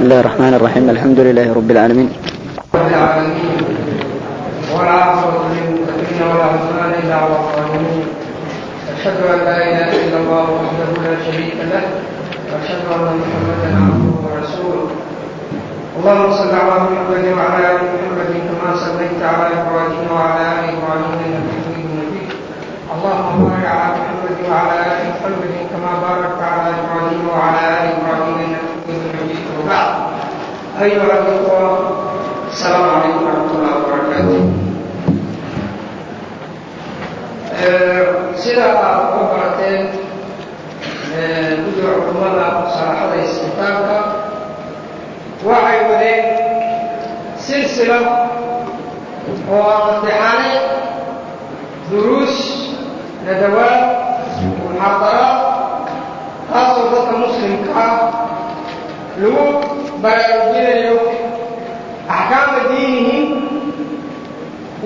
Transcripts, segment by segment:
بسم الله الرحمن الرحيم الحمد لله رب العالمين رب العالمين ولا عصر للمتقين لا اله الا الله وحده لا شريك له واشهد ان محمدا عبده ورسوله اللهم صل على محمد وعلى ال محمد كما صليت على ابراهيم وعلى ال ابراهيم انك حميد مجيد اللهم بارك على محمد وعلى ال محمد كما باركت على ابراهيم وعلى ال ابراهيم انك بعد أيها الإخوة السلام عليكم ورحمة الله وبركاته sida aad u barateen eh, gudiga culimada musaaxada isbitaalka waxay wadeen silsilad oo aadadexaanay duruus nadawaad muxaadaraad taasoo dadka muslimka ah lagu baraarujinayo axkaama diinihi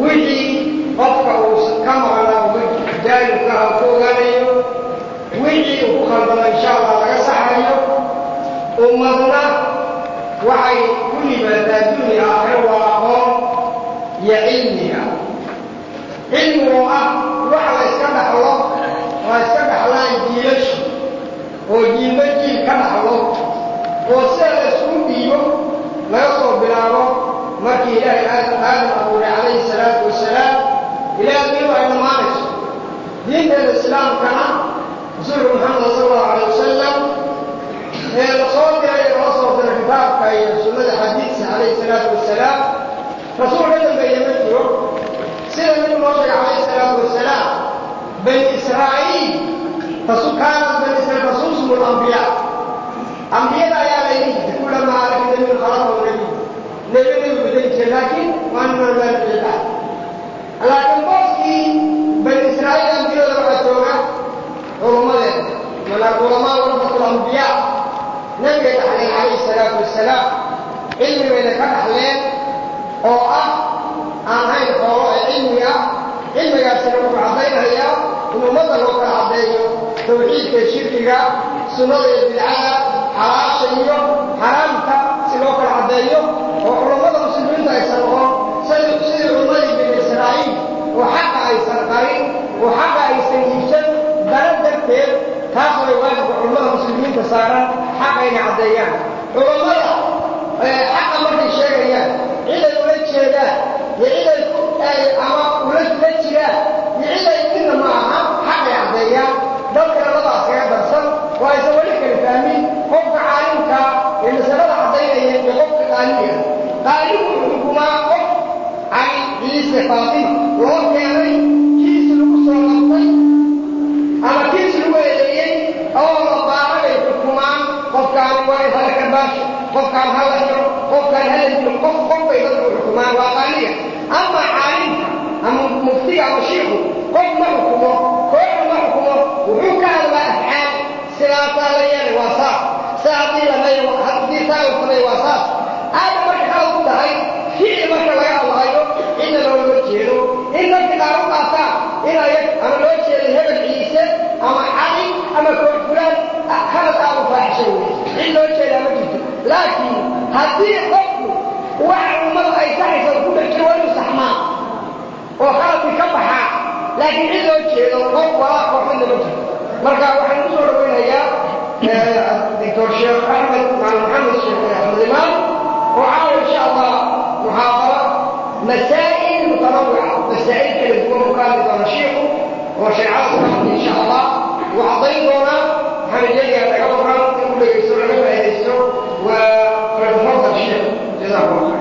wixii qofka uu ka maqnaa jaanibka ah ku ogaanayo wixii uu ku khaldamo insha allah laga saxayo ummadna waxay ku yimaadaa dunya aakhiro waa aqoon iyo cilmiga cilmi oo ah wax la iska dhaxlo waa iska dhaxlaan jiilashu oo jiilba jiil ka dhaxlo oo sida la isugu dhiibo laga soo bilaabo markii ilaahay aadam abuuray calayhi salaatu wasalaam ilaa diinu ay dhammaanayso. Diinteeda islaamkana rasuulku maxamed sal allahu alay wasalam ee la soo diray loo soo diray kitaabka iyo sunnada xadiidka calayhi salaatu wasalaam rasuul ka dambeeye ma jiro. Sida nabigu noo sheegay calayhi salaatu wasalaam bani israa'iil kaanat bani israiil tasuusum lambiyaa ambiyada ayaa la yidhi jirtay kulamaa alaka nabiyin khalaqahu nabiy nebi nebi gudan jira laakiin waa niman laa laakiin booskii bani israa'iil ambiyada waxaa jooga culummadeeda mana culamaa warafatul ambiyaa nabigay dhaxleen calayhi salaatu wasalaam cilmigayna ka dhaxleen oo ah aan hayn xoolo ee cilmi ah cilmigaasina wuxuu caddaynayaa in ummadda loo kala caddeeyo tawxiidka shirkiga sunnada iyo bidcada xalaasha iyo xaraamta si loo kala caddeeyo oo culammada muslimiinta aysan noqon sidii culummadii bani israa'iil. Oo xaqa aysan qarin oo xaqa aysan iibsan dara darteed taas way waajibka culammada muslimiinta saaran xaqa inay caddeeyaan. Culammada xaqa markay sheegayaan ciday ula jeedaan iyo ciday ama ula la jiraan iyo ciday midna ma aha xaqay caddeeyaan dadkana labadaas kaga darsan oo aysan weli kala fahmin. Qofka caalimka ee masalada caddaynaya iyo qofka qaaliga qaaligu wuxuu xukumaa qof cali ciise faatima loo keenay kiis lagu soo labtay ama kiis lagu eedeeyey oo la baaragay xukumaan qofkaan waa hala karbaash qofkaan hala xiro qofkaan hala dilo qof qof bay dadku xukumaan waa caalimka ama muftiga ama shiiku qof ma xukumo kooxu ma xukumo. Wuxuu ka hadlaa afcaal sidaasaa la yeelay waa saas. Saa haddii lamay haddii saa la samay waa saas. Aada marka kala ku tahay ficil marka laga hadlaayo cidna loolama jeedo. In dadka qaar u qaataan inay ama loo jeeday hebel ciise ama cali ama koox fulaan khalad aad u faaxishay cid loo jeedaa ma jirto. Laakiin haddii qofku wax ummada ay saxaysa ku dhex jiro waa inuu saxmaa oo khaladkii ka baxaa laakiin cid loo jeedo qof walaa kooxmidna ma jirto marka waxaan ku soo dhaweynayaa doctor sheekh axmed maal maxamed sheekh axmed imaan oo caawa insha allah muxaadara masaa'il mutanawica masaa'il kala duwan u ka hadli doona shiiku oo shareecada islaamka insha allah uu caddayn doonaa. Waxaan iyagaa laga waran in u dhegaysto laga faaidaysto waa faltafadal sheekh jazakum allah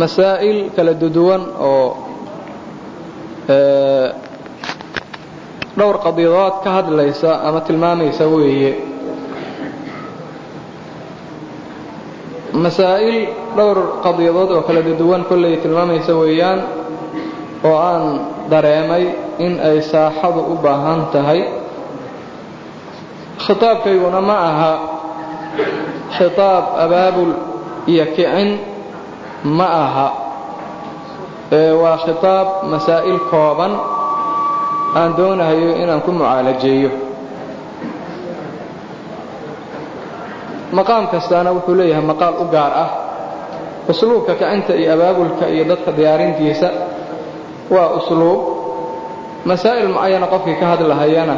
masaa'il kala duduwan oo dhowr qadiyadood ka hadlaysa ama tilmaamaysa weeye. Masaa'il dhowr qadiyadood oo kala duwan kollay tilmaamaysa weeyaan oo aan dareemay in ay saaxadu u baahan tahay. Khitaabkayguna ma aha khitaab abaabul iyo kicin ma aha. Waa khitaab masaa'il kooban aan doonahayo inaan ku mucaalajeeyo. Maqaam kastaana wuxuu leeyahay maqaal u gaar ah. Usluubka kicinta iyo abaabulka iyo dadka diyaarintiisa waa usluub. Masaa'il mucayana qofkii ka hadlahayana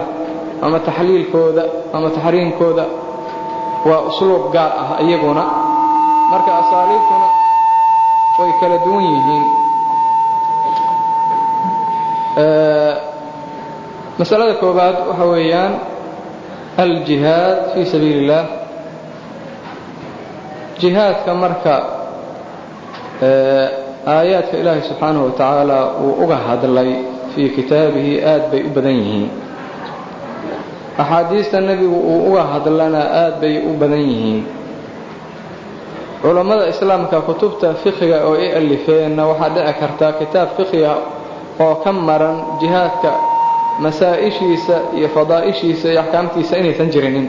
ama taxliilkooda ama taxriimkooda waa usluub gaar ah iyaguna. Marka asaaliibtuna way kala duwan yihiin. Masalada koobaad waxa weeyaan aljihaad fii sabiili اllah jihaadka marka aayaadka ilaahay subxaanahu wa tacaala uu uga hadlay fii kitaabihi aad bay u badan yihiin. Axaadiista nebigu uu uga hadlana aad bay u badan yihiin culammada islaamka kutubta fiqiga oo ay alifeenna waxaa dhici kartaa kitaab fiqiga oo ka maran jihaadka masaa-ishiisa iyo fadaa'ishiisa iyo axkaamtiisa inaysan jirinin.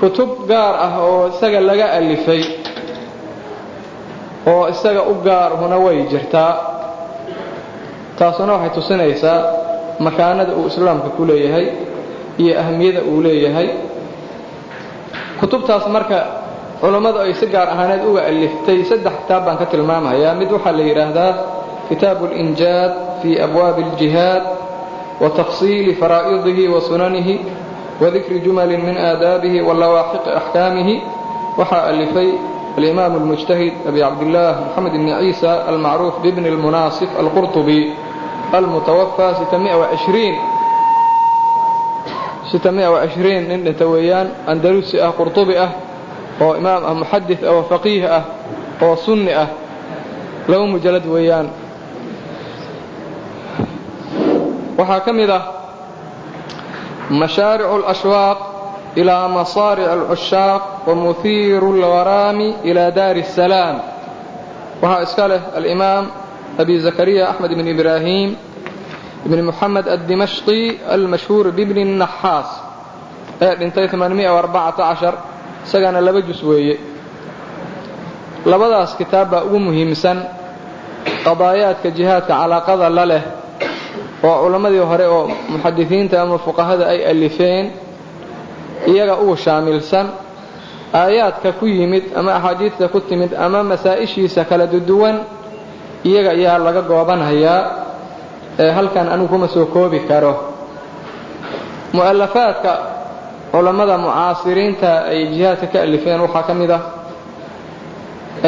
Kutub gaar ah oo isaga laga alifay oo isaga u gaarhuna way jirtaa taasuna waxay tusinaysaa makaanada uu islaamka ku leeyahay iyo ahmiyada uu leeyahay. Kutubtaas marka culammadu ay si gaar ahaaneed uga aliftay saddex kitaab baan ka tilmaamayaa mid waxaa la yidhaahdaa kitaabu اlinjaad fii abwaabi اljihaad wa tafsiili faraa'idihi wa sunanihi wa dikri jumalin min aadaabihi wa lawaaxiqi axkaamihi. Waxaa alifay alimaam اlmujtahid abi cabdillaah moxamed ibni ciisa almacruuf bibni اlmunaasif alqurطubi almutawafaa nin dhinta weeyaan andalusi ah qurطubi ah oo imaam ah muxadid ah, oo faqiih ah oo sunni ah laba mujalad weeyaan. Waxaa ka mid ah mashaaricu alashwaaq ilaa masaaric alcushaaq wa muhiiru lwaraami daari asalaam waxaa iska leh alimaam abi zakariya axmed ibn ibraahiim ibn muxamed addimashqi almashhuur bibni naxaas ee dhintay isagana laba jus weeye. Labadaas kitaab baa ugu muhiimsan qadaayaadka jihaadka calaaqada la leh oo culammadii hore oo muxadisiinta ama fuqahada ay alifeen iyaga ugu shaamilsan aayaadka ku yimid ama axaadiista ku timid ama masaa-ishiisa kala duduwan iyaga ayaa laga goobanhayaa ee halkan anigu kuma soo koobi karo. Mu'alafaadka culammada mucaasiriinta ay jihaadka ka alifeen waxaa ka mid ah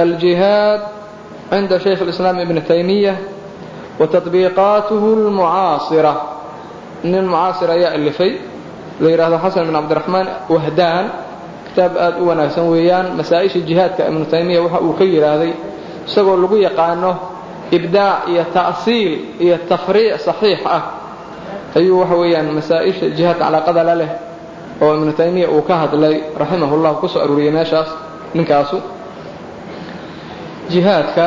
aljihaad cinda shaykh اlislaam ibni taymiya wa taطbiiqaatuhu اlmucaasira nin mucaasir ayaa alifay la yidhahdo xasan bin cabdiraxmaan wahdaan kitaab aad u wanaagsan weeyaan masaa-isha jihaadka ibnu taymiya waxa uu ka yidhaahday isagoo lagu yaqaano ibdaac iyo ta'siil iyo tafriic saxiix ah ayuu waxa weeyaan masaa-isha jihaadka calaaqada la leh oo ibnu taymiya uu ka hadlay raximahullah ku soo aruuriyey meeshaas ninkaasu. Jihaadka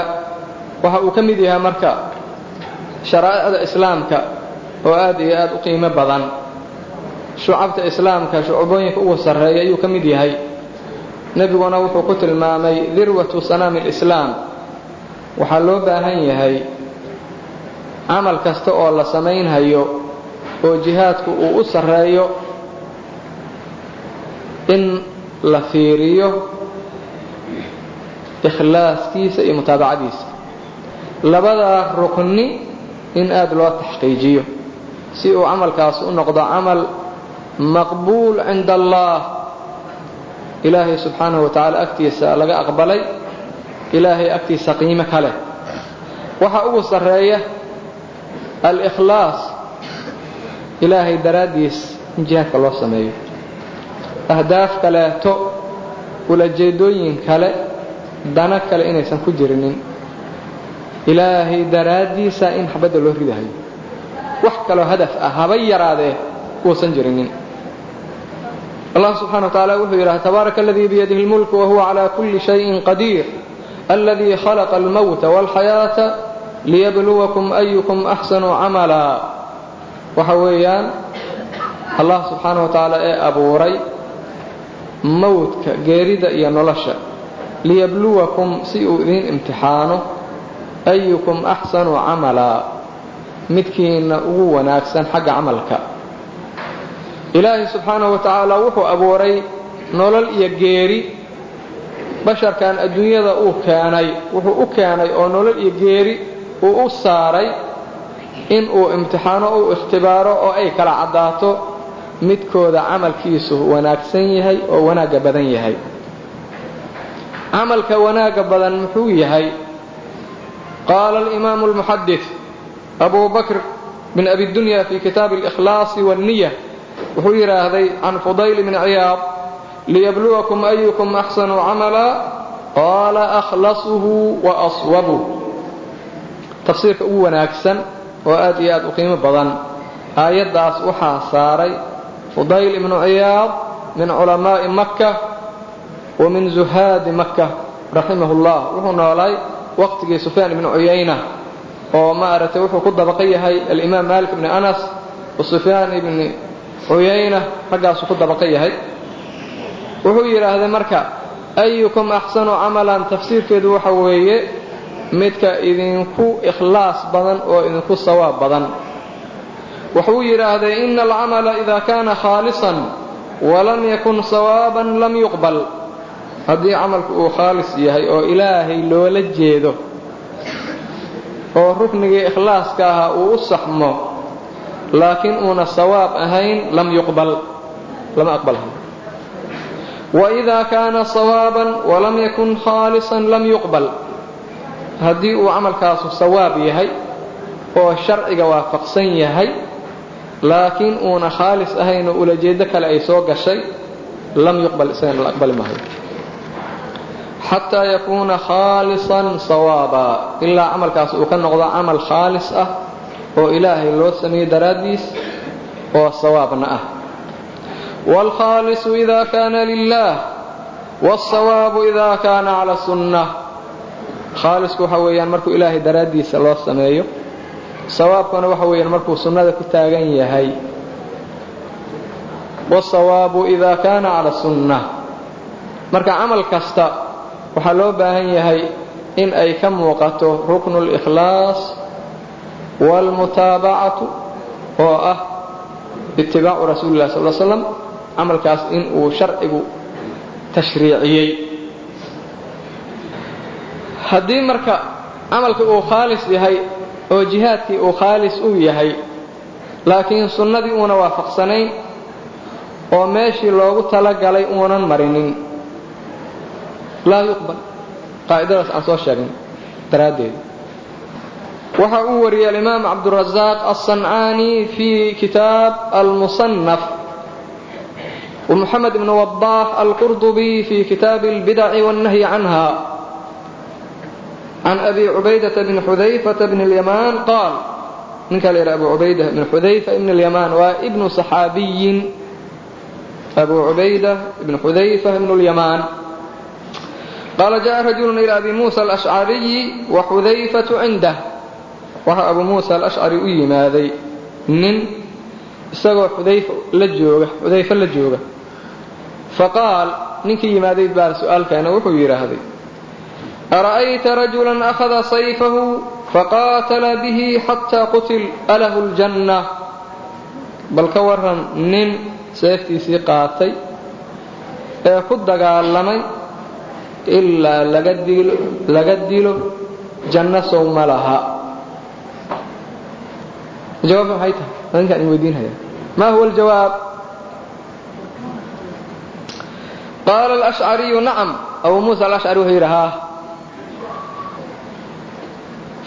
waxa uu ka mid yahay marka sharaa'icda islaamka oo aad iyo aad u qiimo badan. Shucabta islaamka shucubooyinka ugu sarreeya ayuu ka mid yahay. Nebiguna wuxuu ku tilmaamay dirwatu sanaami alislaam waxaa loo baahan yahay camal kasta oo la samaynhayo oo jihaadku uu u sarreeyo in la fiiriyo ikhlaaskiisa iyo mutaabacadiisa. Labadaa rukni in aad loo taxqiijiyo si uu camalkaas u noqdo camal maqbuul cinda allah ilaahay subxaanahu wa tacaala agtiisa laga aqbalay ilaahay agtiisa qiimo ka leh waxaa ugu sarreeya al-ikhlaas ilaahay daraaddiis in jihaadka loo sameeyo ahdaaf kaleeto ulajeedooyin kale dana kale inaysan ku jirinin. Ilaahay daraaddiisa in xabadda loo ridahayo wax kaloo hadaf ah habay yaraadee uusan jirinin. Allah subxaana wa tacaala wuxuu yidhaha tabaaraka aladii biyadihi اlmulku wahuwa calaa kulli shayin qadiir. Aladii khalaqa almowta wاlxayaata liyabluwakum ayukum axsanu camala waxa weeyaan allah subxaana wa tacaala ee abuuray mowdka geerida iyo nolosha. Liyabluwakum si uu idiin imtixaano ayukum axsanu camala midkiina ugu wanaagsan xagga camalka. Ilaahay subxaanahu wa tacaala wuxuu abuuray nolol iyo geeri. Basharkan adduunyada uu keenay wuxuu u keenay oo nolol iyo geeri uu u saaray in uu imtixaano u ikhtibaaro oo ay kala caddaato midkooda camalkiisu wanaagsan yahay oo wanaagga badan yahay. Camalka wanaagga badan muxuu yahay? Qaala alimaamu almuxadid abu bakr bin abi dunya fi kitaabi اlikhlaasi wاnniya wuxuu yidhaahday can fudayl bni ciyaad liyabluwakum ayukum axsanu camala? Qaala akhlasuhu wa aswabuh tafsiirka ugu wanaagsan oo aad iyo aad u qiimo badan aayaddaas waxaa saaray fudayl ibnu ciyaad min culamaa'i makka wa min zuhaadi makka raximah llah wuxuu noolay waqtigii sufyaan ibnu cuyayna oo maaragtay wuxuu ku dabaqa yahay alimaam malik ibni anas wa sufyaan ibni cuyayna raggaasuu ku dabaqa yahay. Wuxuu yidhaahday marka ayukum axsanu camalan? Tafsiirkeedu waxa weeye midka idinku ikhlaas badan oo idinku sawaab badan wuxuu yidhaahday ina alcamala ida kaana khaalisan walam yakun sawaaban lam yuqbal. Haddii camalku uu khaalis yahay oo ilaahay loola jeedo oo ruknigii ikhlaaska ahaa uu u saxmo laakiin uuna sawaab ahayn lam yuqbal lama aqbalha waidaa kaana sawaaban walam yakun khaalisan lam yuqbal. Haddii uu camalkaasu sawaab yahay oo sharciga waafaqsan yahay laakiin uuna khaalis ahayn oo ulajeeddo kale ay soo gashay lam yuqbal isagan la aqbali maayo. Xataa yakuuna khaalisan sawaaba ilaa camalkaas uu ka noqdo camal khaalis ah oo ilaahay loo sameeyey daraaddiis oo sawaabna ah. Waalkhaalisu idaa kaana lilaah waalsawaabu idaa kaana cala sunna khaalisku waxa weeyaan markuu ilaahay daraaddiisa loo sameeyo sawaabkuna waxa weeyaan markuu sunnada ku taagan yahay. Wasawaabu idaa kaana cala sunna marka camal kasta waxaa loo baahan yahay in ay ka muuqato ruknu اlikhlaas wاlmutaabacatu oo ah itibaacu rasuuli lah sal slam camalkaas in uu sharcigu tashriiciyey. Haddii marka camalka uu khaalis yahay oo jihaadkii uu khaalis uu yahay laakiin sunnadii uuna waafaqsanayn oo meeshii loogu talagalay uunan marinin. Laa yuqbal. Qaacidadaas aan soo sheegnay daraaddeed. Waxa uu wariyey alimaam cabdurasaaq alsancaani fii kitaab almusannaf. Wa moxamed ibnu wabbaax alqurdubi fii kitaabi albidaci wاnnahyi عن أبي عبيدة بن حذيفة بن اليمان قال من قال أبو عبيدة بن حذيفة بن اليمان وابن صحابي أبو عبيدة بن حذيفة بن اليمان قال جاء رجل إلى أبي موسى الأشعري وحذيفة عنده وها أبو موسى الأشعري أي ماذي نن isagoo xudayfa la jooga xudayfa la jooga faqaal ninkii yimaaday baa su-aalkeena wuxuu yidhaahday ara'ayta rajulan akhada sayfahu faqaatala bihi xataa qutil alahu ljanna bal ka waran nin seeftiisii qaatay ee ku dagaalamay ilaa laga dilo janno sow ma laha jawaab maxay tahay adinkaan idin weydiinhaya ma huwa aljawaab qaala alashcariyu nacam abuu muusa alashcari wuxuu yidhi haa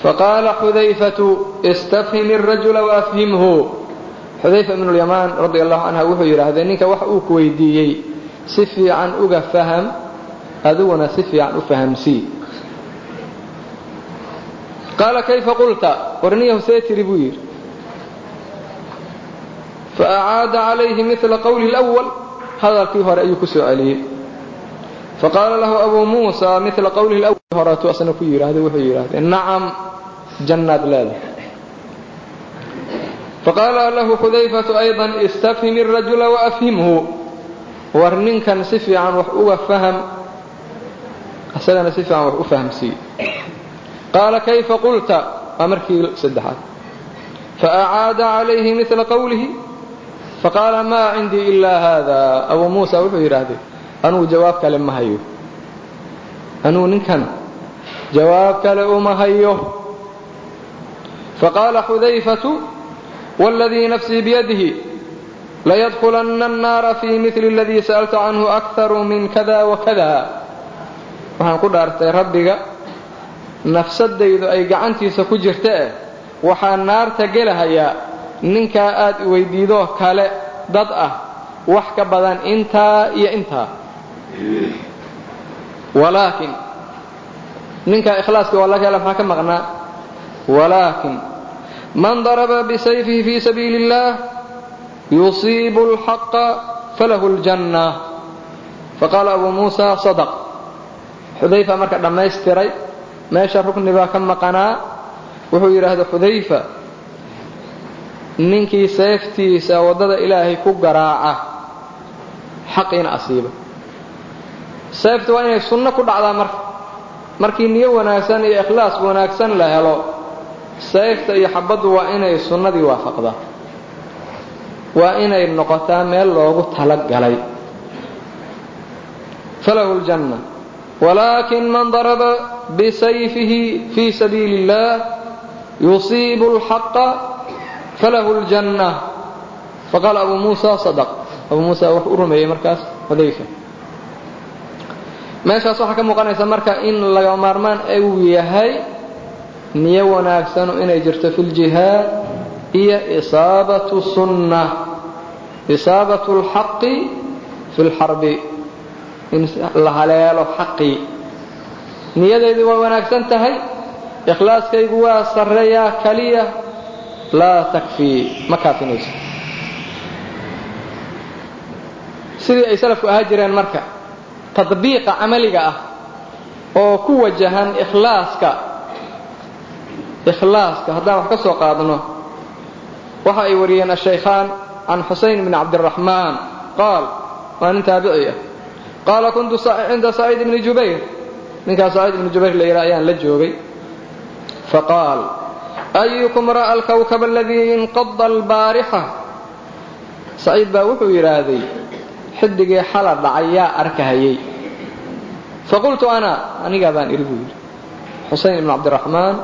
faqaala xudayfatu istafhim irajula waafhimhu xudayfa bnu lyamaan radi allahu canha wuxuu yidhaahdee ninka wax uu ku weydiiyey si fiican uga faham adiguna si fiican u fahamsii qaala kayfa qulta warniyahu see tiri buu yidhi faacaada calayhi mila qowli اlأwal hadalkii hore ayuu ku soo celiyey faqaala lahu abuu muusa mila qowlihi l horeetu asna ku yidhaahday wuxuu yidhaahdee nacam jannaad leedahay faqaala lahu xudayfatu aydan istafhim irajula waafhimhu war ninkan si fiican wax uga faham asagana si fiican wax u fahamsiiye qaala kayfa qulta waa markii saddexaad faacaada calayhi mila qowlihi faqaala maa cindii ilaa haada abuu muusa wuxuu yidhaahdee anugu jawaab kale ma hayo anugu ninkan jawaab kale uma hayo faqaala xudayfatu wاladii nafsii biyadihi layadkulanna الnaara fii mili اladii sa'alta canhu akharu min kada wakada waxaan ku dhaartay rabbiga nafsadaydu ay gacantiisa ku jirta eh waxaa naarta gelahayaa ninkaa aad i weydiidoo kale dad ah wax ka badan intaa iyo intaa walaakin ninkaa ikhlaaska waa laga hela maxaa ka maqnaa walaakin man daraba bisayfihi fii sabiili اllah yusiibu اlxaqa falahu اljanna faqaala abuu muusa sadq xudayfa marka dhammaystiray meesha rukni baa ka maqanaa wuxuu yidhaahda xudayfa ninkii seeftiisa waddada ilaahay ku garaaca xaqiina asiiba sababta waa inay sunno ku dhacdaa marka. Markii niyo wanaagsan iyo ikhlaas wanaagsan la helo sayfta iyo xabaddu waa inay sunnadii waafaqdaa. Waa inay noqotaa meel loogu talagalay. Falahu ljanna walaakin man daraba bisayfihi fii sabiili illaah yusiibu alxaqa falahu ljanna faqaala abu muusa sadaq. Abuu muusa wuxuu u rumeeyey markaas odayga meeshaas waxaa ka muuqanaysa marka in laga maarmaan uu yahay niyo wanaagsanu inay jirto fi ljihaad iyo isaabatu sunna isaabatu اlxaqi fi اlxarbi in la haleelo xaqii niyadaydu waa wanaagsan tahay ikhlaaskaygu waa sarreeyaa kaliya laa takfii ma kaafinayso. Sidii ay salafku ahaa jireen marka tadbiiqa camaliga ah oo ku wajahan ikhlaaska. Ikhlaaska haddaan wax ka soo qaadno waxa ay wariyeen ashaykhaan can xusayn bni cabdiraxmaan qaal waa nin taabici ah. Qaala kuntu cinda saciid bni jubayr. Ninkaa saciid ibni jubayr la yidhaha ayaan la joogay. Faqaal ayukum ra'a alkawkab aladii inqada albaarixa? Saciid baa wuxuu yidhaahday xidigii xala dhacay yaa arkahayey. Faqultu ana anigaa baan idhi buu yidhi. Xusayn ibnu cabdiraxmaan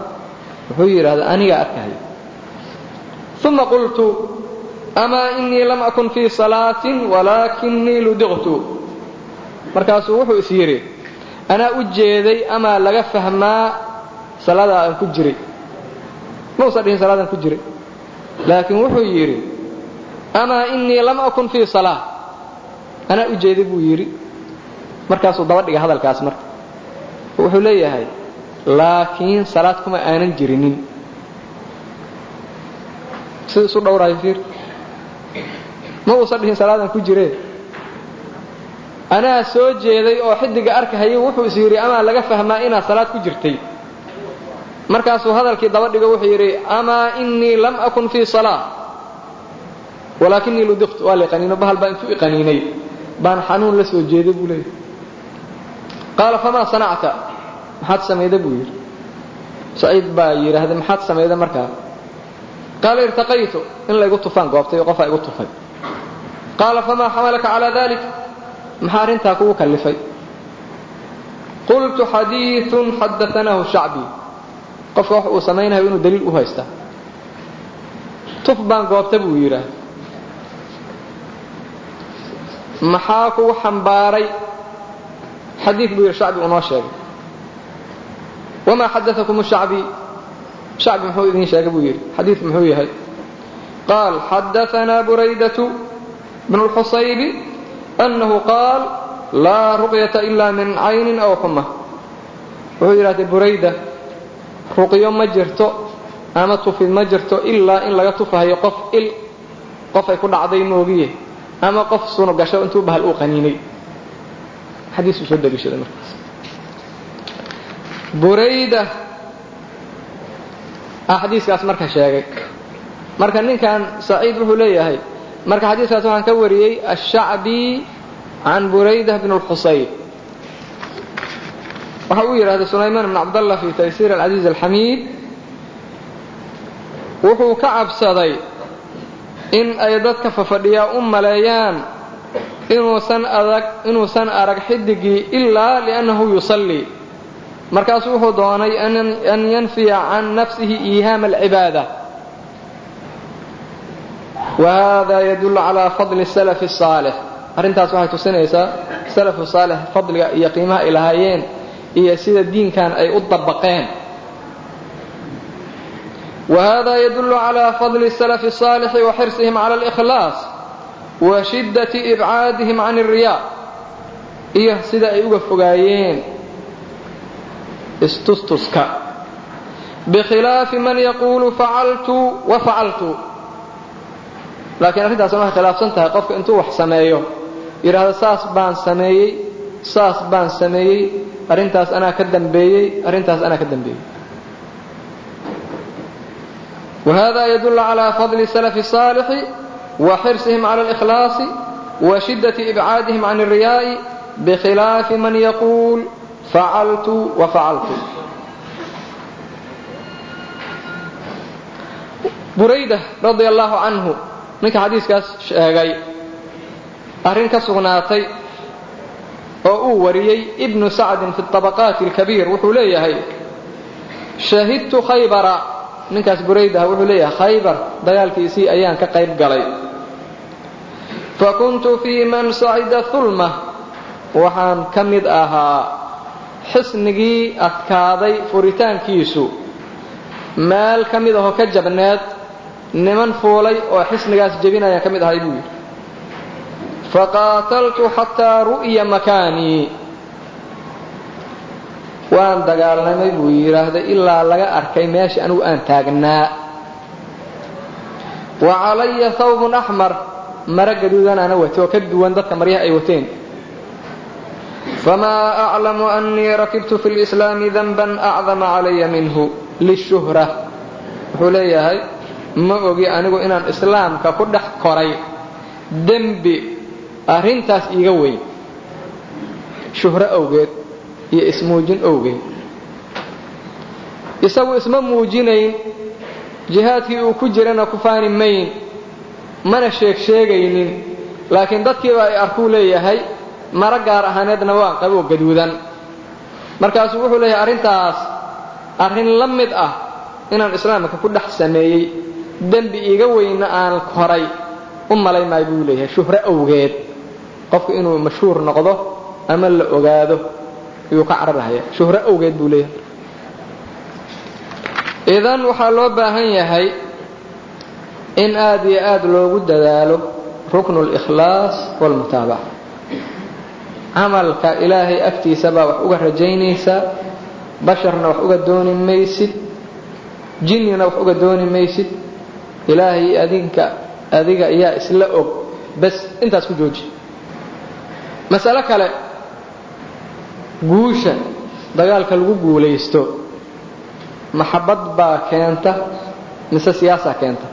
wuxuu yidhahday anigaa arkahayay uma qultu amaa inii lam akun fii salaatin walaakinii ludiqtu. Markaasuu wuxuu is yidhi anaa u jeeday amaa laga fahmaa salaadaa aan ku jiray? Mausa dhihin salaadaan ku jiray. Laakiin wuxuu yidhi amaa inii lam akun fii salaa anaa u jeeday buu yidhi markaasuu daba dhiga hadalkaas marka. Wuxuu leeyahay laakiin salaad kuma aanan jirinin. Sida isu dhowraayo fiir. Ma uusan dhihin salaadaan ku jiree? Anaa soo jeeday oo xidiga arkahayay wuxuu is yidhi amaa laga fahmaa inaad salaad ku jirtay markaasuu hadalkii daba dhigo wuxuu yidhi amaa inii lam akun fii salaa walaakinii ludiqtu waa laqaniino bahal baan intu iqaniinay baan xanuun la soo jeeday buu leeyahy qaala famaa sanacta? Maxaad samayda buu yidhi. Saciid baa yidhaahday maxaad samayda markaa qaala irtaqaytu in laygu tufaan goobtay oo qofaa igu tufay. Qaala famaa xamalaka calaa dalik maxaa arrintaa kugu kallifay? Qultu xadiiثun xadaanaahu shacbi. Qofka wax uu samaynayo inuu daliil u haystaa tuf baan goobta buu yidhaah maxaa kugu xambaaray? Xadii buu yidhi hacbi unoo sheegay. Wamaa xadaakum shacbi? Shacbi muxuu idin sheegay buu yidhi. Xadiiku muxuu yahay. Qaal xadaanaa buraydatu bnu lxusaybi annahu qaal laa ruqyata ila min caynin aw xuma wuxuu yidhahdee burayda ruqyo ma jirto ama tufid ma jirto ilaa in laga tufahayo qof il qofay ku dhacday moogiye ama qof sunu gasho intuu bahal uu qaniinay. Xadiis uu soo daliishaday markaas. Burayda ah xadiiskaas marka sheegay. Marka ninkan saciid wuxuu leeyahay marka xadiiskaas waxaan ka wariyey ashacbi can burayda bn اlxusayn waxa uu yidhahday sulaymaan bn cabdallah fi taysiir alcaziiz alxamiid wuxuu ka cabsaday in ay dadka fafadhiyaa u maleeyaan inuusan arag xidigii ilaa liannahu yusallii markaasuu wuxuu doonay an yanfiya can nafsihi iihaama alcibaada. Wa hada yadullu calaa fadli salafi الsaalix arrintaas waxay tusinaysaa salafu saalix fadliga iyo qiimaha ay lahaayeen iyo sida diinkan ay u dabaqeen wa hada yadullu calaa fadli salafi الsaalixi wa xirsihim cala اlإkhlaas wa shiddati ibcaadihim can الriyaa iyo sida ay uga fogaayeen istustuska bikhilaafi man yaquulu facaltu wa facaltu laakiin arrintaas waxay khilaafsan tahay qofka intuu wax sameeyo yidhaahdo saas baan sameeyey saas baan sameeyey arrintaas anaa ka dambeeyey arrintaas anaa ka dambeeyey wahada yadullu calaa fadli salafi الsaalixi wa xirsihim cala اlإkhlaasi wa shiddati ibcaadihim can الriyaa'i bikhilaafi man yaquul facaltu wa facaltu burayda radia allahu canhu ninka xadiiskaas sheegay arrin ka sugnaatay oo uu wariyey ibnu sacdin fi طabaqaati اlkabiir wuxuu leeyahay shahidtu khaybara ninkaas buraydah wuxuu leeyahay khaybar dagaalkiisii ayaan ka qayb galay. Fakuntu fii man sacida hulma waxaan ka mid ahaa xisnigii adkaaday furitaankiisu. Meel ka mid ahoo ka jabneed niman fuulay oo xisnigaas jebinayaan ka mid ahay buu yidhi. Faqaataltu xataa ru'ya makaanii waan dagaalnamay buu yidhaahday ilaa laga arkay meeshii anigu aan taagnaa. Wa calaya hawbun axmar maro gaduudan ana wate oo ka duwan dadka maryaha ay wateen. Famaa aclamu annii rakibtu fi lislaami danban acdama calaya minhu lishuhra. Wuxuu leeyahay ma ogi anigu inaan islaamka ku dhex koray. Dembi arrintaas iiga weyn. Shuhro awgeed iyo ismuujin awgeed isagu isma muujinayn jihaadkii uu ku jirana ku faani mayn mana sheeg sheegaynin laakiin dadkiiba ay arkuu leeyahay maro gaar ahaaneedna waa qaboo gaduudan. Markaasuu wuxuu leeyahay arrintaas arrin la mid ah inaan islaamka ku dhex sameeyey dembi iiga weynna aan koray u malay maayo buu leeyahay shuhro awgeed. Qofku inuu mashhuur noqdo ama la ogaado ayuu ka cararhaya shuhro awgeed buu leeyahay. Idan waxaa loo baahan yahay in aad iyo aad loogu dadaalo ruknu اlkhlaas wاlmutaabaca camalka ilaahay agtiisa baa wax uga rajaynaysaa basharna wax uga dooni maysid jinnina wax uga dooni maysid. Ilaahay adinka adiga ayaa isla og bas intaas ku jooji. Masalo kale guusha dagaalka lagu guulaysto. Maxabad baa keenta mise siyaasaa keenta?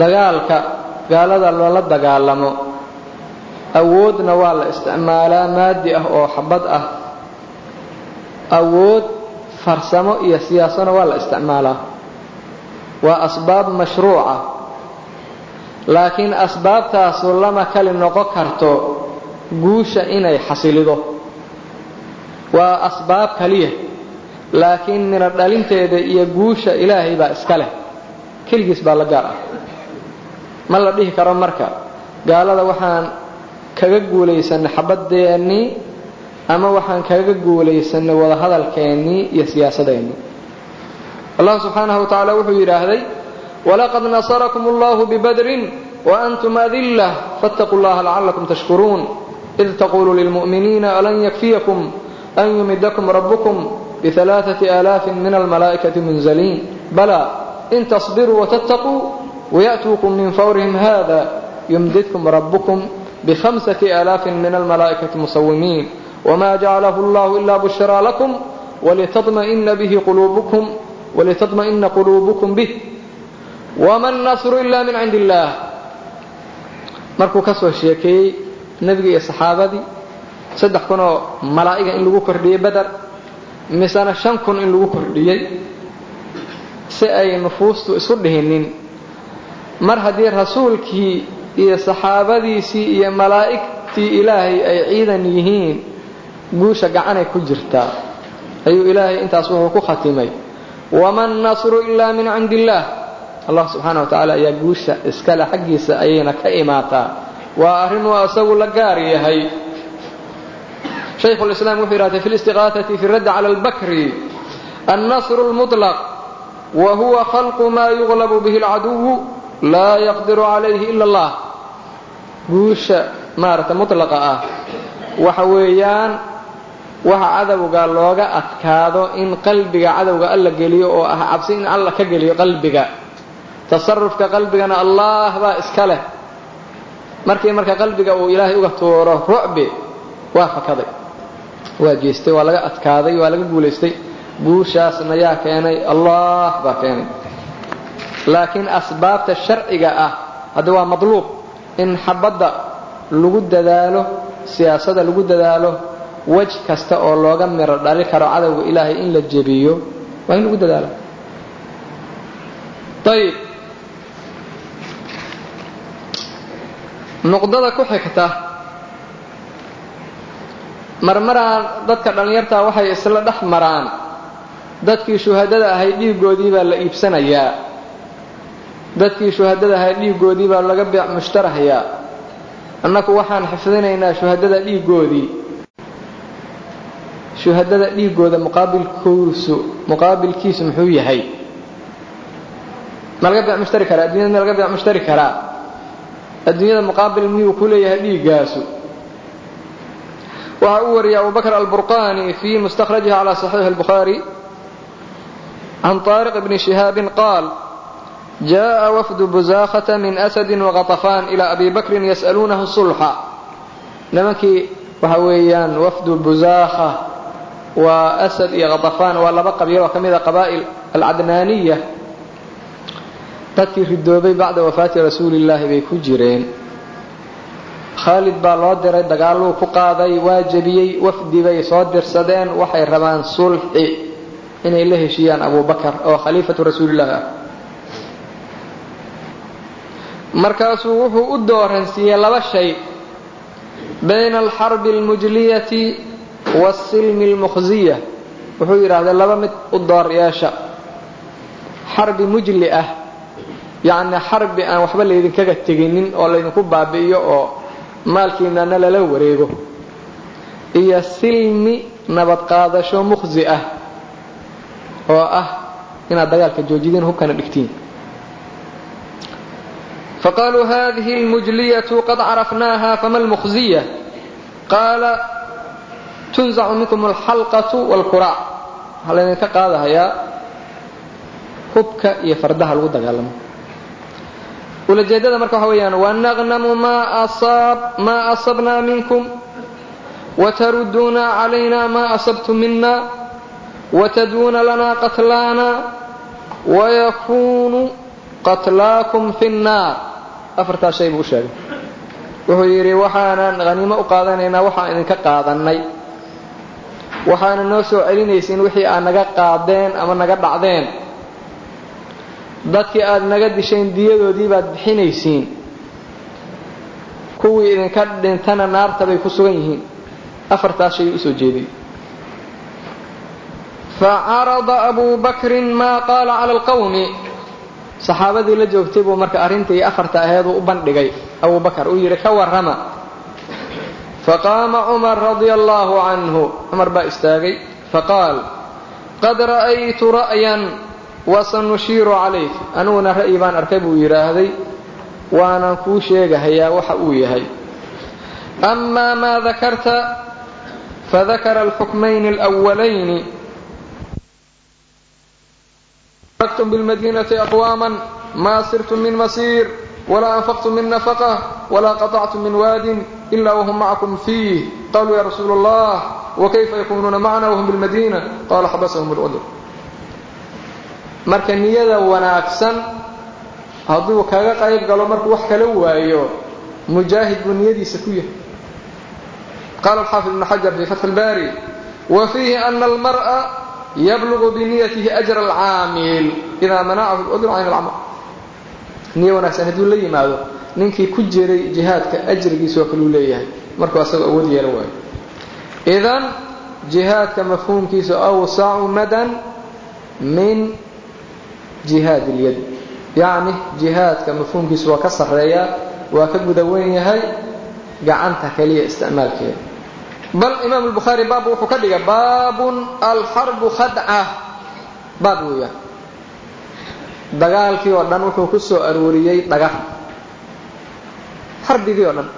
Dagaalka gaalada loola dagaalamo awoodna waa la isticmaalaa maadi ah oo xabad ah. Awood farsamo iyo siyaasona waa la isticmaalaa. Waa asbaab mashruuca laakiin asbaabtaasu lama kali noqon karto guusha inay xasilido waa asbaab kaliya laakiin mina dhalinteeda iyo guusha ilaahay baa iska leh. Keligiis baa la gaar ah. Ma la dhihi karo marka gaalada waxaan kaga guulaysanay xabadeennii ama waxaan kaga guulaysanay wadahadalkeennii iyo siyaasadeennii. Allah subxaanahu wa tacaala wuxuu yidhaahday walaqad nasarakum allahu bibadrin waantum adillah faاtaquu llaha lacalakum tashkuruun. Id taqulu lilmu'miniina alan yakfiyakum an yumidakum rabbukum bialaaثati aalaafin min almalaa'ikati munzaliin bala in tasbiruu watattaquu waya'tuukum min fawrihim hada yumdidkum rabbukum bhamsati aalaafin min almalaa'ikati musawimiin wma jacalahu allahu ila bushraa lakum wlitطma'ina bihi quluubukum wlitطma'ina quluubukum bih wma nasru ila min cindi illaah markuu ka soo sheekeeyey nebiga iyo saxaabadii saddex kun oo malaa'iga in lagu kordhiyey beder misena shan kun in lagu kordhiyey si ay nufuustu isu dhihinin. Mar haddii rasuulkii iyo saxaabadiisii iyo malaa'igtii ilaahay ay ciidan yihiin guusha gacanay ku jirtaa ayuu ilaahay intaas wuxuu ku khatimay. Wama nasru ila min cindi illaah allah subxaana wa tacaala ayaa guusha iskale xaggiisa ayayna ka imaataa. Waa arrin uu asagu la gaar yahay shaykhu lislaam wuxuu yidhahday fi listiqaasati fi raddi cala albakri annasru lmuطlaq wa huwa khalqu maa yuglabu bihi alcaduwu laa yaqdiru calayhi ila allah. Guusha maaragta mutlaqa ah waxa weeyaan waxa cadowga looga adkaado in qalbiga cadowga alla geliyo oo ah cabsi in alla ka geliyo qalbiga. Tasarufka qalbigana allah baa iska leh. Markii marka qalbiga uu ilaahay uga tuuro rucbi waa fakaday waa jeestay waa laga adkaaday waa laga guulaystay guushaasna yaa keenay allah baa keenay. Laakiin asbaabta sharciga ah hadda waa madluub. In xabadda lagu dadaalo siyaasada lagu dadaalo wej kasta oo looga miro dhali karo cadowga ilaahay in la jebiyo waa in lagu dadaalo. Ayib nuqdada ku marmaraan dadka dhallinyartaa waxay isla dhex maraan. Dadkii shuhadada ahay dhiigoodii baa la iibsanayaa. Dadkii shuhadada ahay dhiigoodii baa laga beec mushtarahayaa annaku waxaan xifdinaynaa shuhadada dhiigoodii shuhadada dhiigooda muqaabilkiisu muqaabilkiisu muxuu yahay? Ma laga beec mushtari karaa? Addunyada ma laga beec mushtari karaa? Adduunyada muqaabil miyuu ku leeyahay dhiiggaasu waxa uu wariyay abu bakr alburqani fii mustakhrajihi calى صaxiixi اlbukhaari can طaariq bni shihaabin qaal jaءa wafdu buzakhata min asadi waqaطafaan ilى abi bakrin yas'aluunahu sulxa nimankii waxa weeyaan wafdu buzakha waa asad iyo qaطafaan waa laba qabiil oo ka mida qabaa'il alcadnaaniya dadkii ridoobay bacda wafaati rasuuli llaahi bay ku jireen khaalid baa loo diray dagaaluu ku qaaday waa jebiyey wafdi bay soo dirsadeen waxay rabaan sulxi inay la heshiiyaan abubakar oo khaliifatu rasuulillahi ah. Markaasuu wuxuu u dooransiiyey laba shay. Bayna alxarbi almujliyati waasilmi almukhziya wuxuu yidhaahday laba mid u door xarbi mujli ah yacni xarbi aan waxba laydinkaga teginin oo laydinku baabi'iyo oo maalkiinana lala wareego. Iyo silmi nabad qaadasho mukhzi ah oo ah inaad dagaalka joojidin hubkana dhigtiin. Faqaaluu hadihi اlmujliyatu qad carafnaaha fama lmukhziya qaala tunzacu minkum alxalqatu wاlkuraac waxaa laydinka qaadahayaa hubka iyo fardaha lagu dagaalamo ulajeedada marka waxa weeyaan wanaqnamu maa asabnaa minkum wataruduuna calayna maa asabtum mina wataduuna lanaa qatlaana wayakuunu qatlaakum fi nnaar afartaas shay buu sheegay. Wuxuu yidhi waxaanan haniimo u qaadanaynaa waxaan idinka qaadannay. Waxaana noo soo celinaysiin wixii aad naga qaadeen ama naga dhacdeen dadkii aad naga disheen diyadoodii baad bixinaysiin. Kuwii idinka dhintana naarta bay ku sugan yihiin. Afartaas shay u soo jeediyey. Facarada abuu bakrin maa qaala cala alqawmi. Saxaabadii la joogtay buu marka arrintii afarta aheeduu u bandhigay. Abuu uu yidhi ka warrama. Faqaama cumar radia allaahu canhu. Cumar baa istaagay. Faqaal qad ra'aytu ra'yan wasanushiiru calayk aniguna ra'yi baan arkay buu yidhaahday. Waanaan kuu sheegahayaa waxa uu yahay. Amaa maa dakarta fadakara alxukmayni alwalayni araktum bilmadiinati aqwaaman maa sirtum min masiir walaa anfaqtum min nafaqh walaa qaطactum min waadin ila wahum macakum fiih. Qaluu ya rasuul allah wakayfa yakunuuna macna wahum bilmadiina? Qala xabasahum اlcudur marka niyada wanaagsan hadduu kaga qayb galo markuu wax kala waayo mujaahid buu niyadiisa ku yahay. Qaala xaafid ibnu xajar fi fatxi اlbaari wa fiihi ana almar'a yablugu biniyatihi ajra alcaamil idaa manacahu lcudru can alcamal niya wanaagsan hadduu la yimaado ninkii ku jiray jihaadka ajrigiisoo kaluu leeyahay markuu asagoo awood yeelan waayo. Idan jihaadka mafhuumkiisa awsacu madan min jihaad ilyad yacni jihaadka mafhuumkiisa waa ka sarreeyaa waa ka guda weyn yahay gacanta keliya isticmaalkeeda. Bal imaam albukhaari baab wuxuu ka dhigay baabun alxarbu khadca baab weeyaan dagaalkii oo dhan wuxuu ku soo aruuriyey dhagar xarbigii oo dhan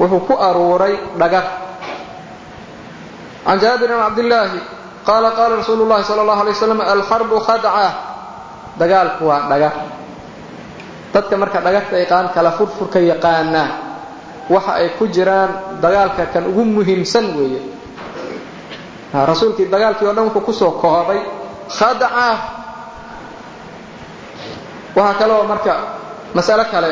wuxuu ku aruuray dhagar can jaabir bn cabdillaahi qaala qaala rasuulu llahi sala allahu alay waslam alxarbu khadca dagaalku waa dhagar dadka marka dhagarta yaqaan kala furfurka yaqaana waxa ay ku jiraan dagaalka kan ugu muhiimsan weeye. Rasuulkii dagaalkii o dhan wuxuu ku soo koobay khadca waxaa kaloo marka masalo kale.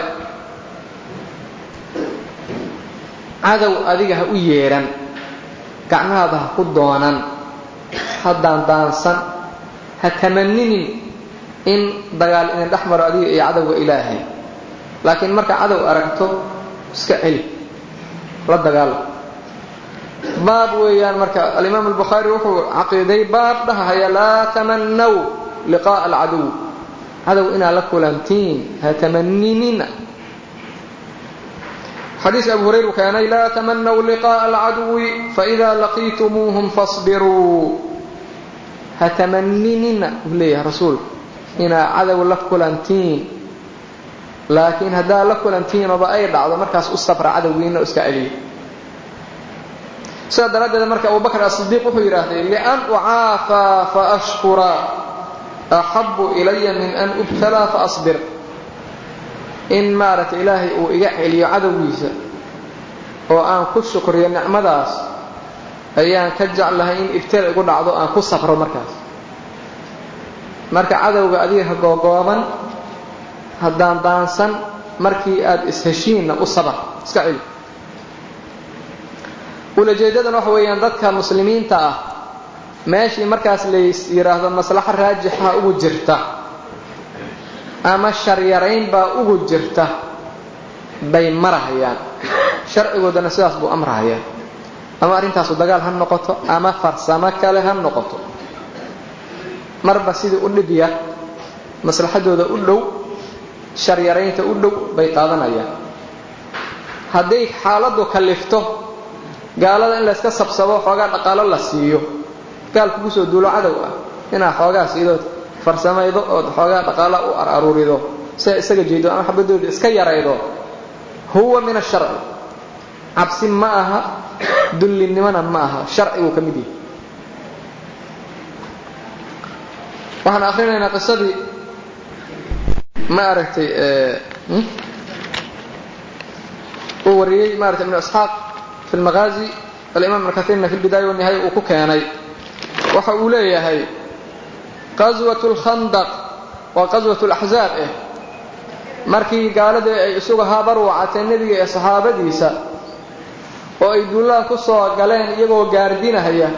Cadow adiga ha u yeedhan gacmahaada ha ku doonan ha daandaansan ha tamaninin in dagaal idin dhex maro adiga iyo cadowga ilaahay. Laakiin marka cadow aragto iska celi. La dagaalo. Baab weeyaan marka alimaam albukhaari wuxuu caqiiday baab dhahaya laa tamanaw liqaa'a alcaduw cadow inaad la kulantiin ha tamaninina xadiis abu hurayru keenay laa tamanaw liqaa'a alcaduwi faإida laqiitumuuhum faصbiruu ha tamaninina buu leeyahay rasuulku inaad cadow la kulantiin. Laakiin haddaad la kulantiinooba ay dhacdo markaas u sabra cadowgiina iska celiya sidaa daraaddeed marka abubakr asidiiq wuxuu yidhaahday lian ucaafaa faashkura axabu ilaya min an ubtalaa faasbir in maaragtay ilaahay uu iga celiyo cadowgiisa oo aan ku shukriyo nicmadaas ayaan ka jeclahay in ibtila igu dhacdo aan ku safro markaas marka cadowga adiga ha googooban haddaan daansan markii aad isheshiinna u sabar iska celi ulajeedadan waxa weeyaan dadka muslimiinta ah meeshii markaas lays yidhaahdo maslaxo raajixa ugu jirta ama sharyarayn baa ugu jirta bay marahayaan. Sharcigoodana sidaas buu amrahayaa ama arrintaasu dagaal ha noqoto ama farsamo kale ha noqoto marba sidii u dhibya maslaxadooda u dhow sharyaraynta u dhow bay qaadanayaan. Hadday xaaladdu kalifto gaalada in layska sabsabo xoogaa dhaqaalo la siiyo. Gaal kugu soo duulo cadow ah inaad xoogaa siidood farsamaydo ood xoogaa dhaqaala u araruurido sia isaga jeedo ama xabadooda iska yaraydo. Huwa min asharci cabsi ma aha dullinimona ma aha. Sharciguu ka mid yahay waxaan akrinaynaa qisadii. Ma aragtay uu wariyey maarata ibnu isxaaq fi lmaqaazi alimaam ibnu kaiirna fi lbidaaya wanihaaya uu ku keenay. Waxa uu leeyahay qaswat lkhandaq waa qaswat laxzaab eh. Markii gaaladii ay isuga habarwacateen nebiga ee saxaabadiisa oo ay duullaha ku soo galeen iyagoo gaardinahaya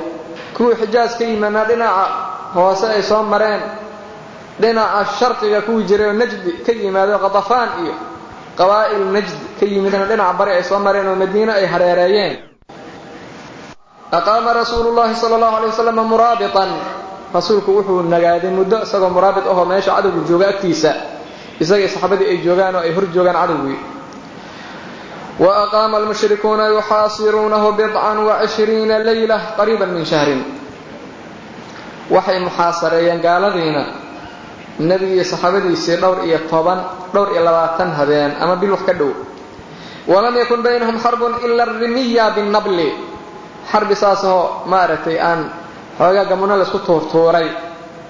kuwii xijaaj ka dhinaca hoose ay soo mareen. Dhinaca sharqiga kuwii jiray oo najdi ka yimaado qadafaan iyo qabaa'il najd ka yimidna dhinaca bari ay soo mareen oo madiine ay hareereeyeen. Aqaama rasuulu llahi sala allahu alay wasalam muraabitan. Rasuulku wuxuu nagaaday muddo isagoo muraabit ahoo meesha cadowgu jooga agtiisa. Isagii saxaabadii ay joogaan oo ay hor joogaan cadowgii. Wa aqaama almushrikuuna yuxaasiruunahu bidcan wacishriina layla qariiban min shahrin waxay muxaasareeyeen gaaladiina. Nebiga iyo saxaabadiisii dhowr iyo toban dhowr iyo labaatan habeen ama bil wax ka dhow. Walam yakun baynahum xarbun ila rimiya binabli xarbi saasoo maaragtay aan xoogaa gamuna la isku tuurtuuray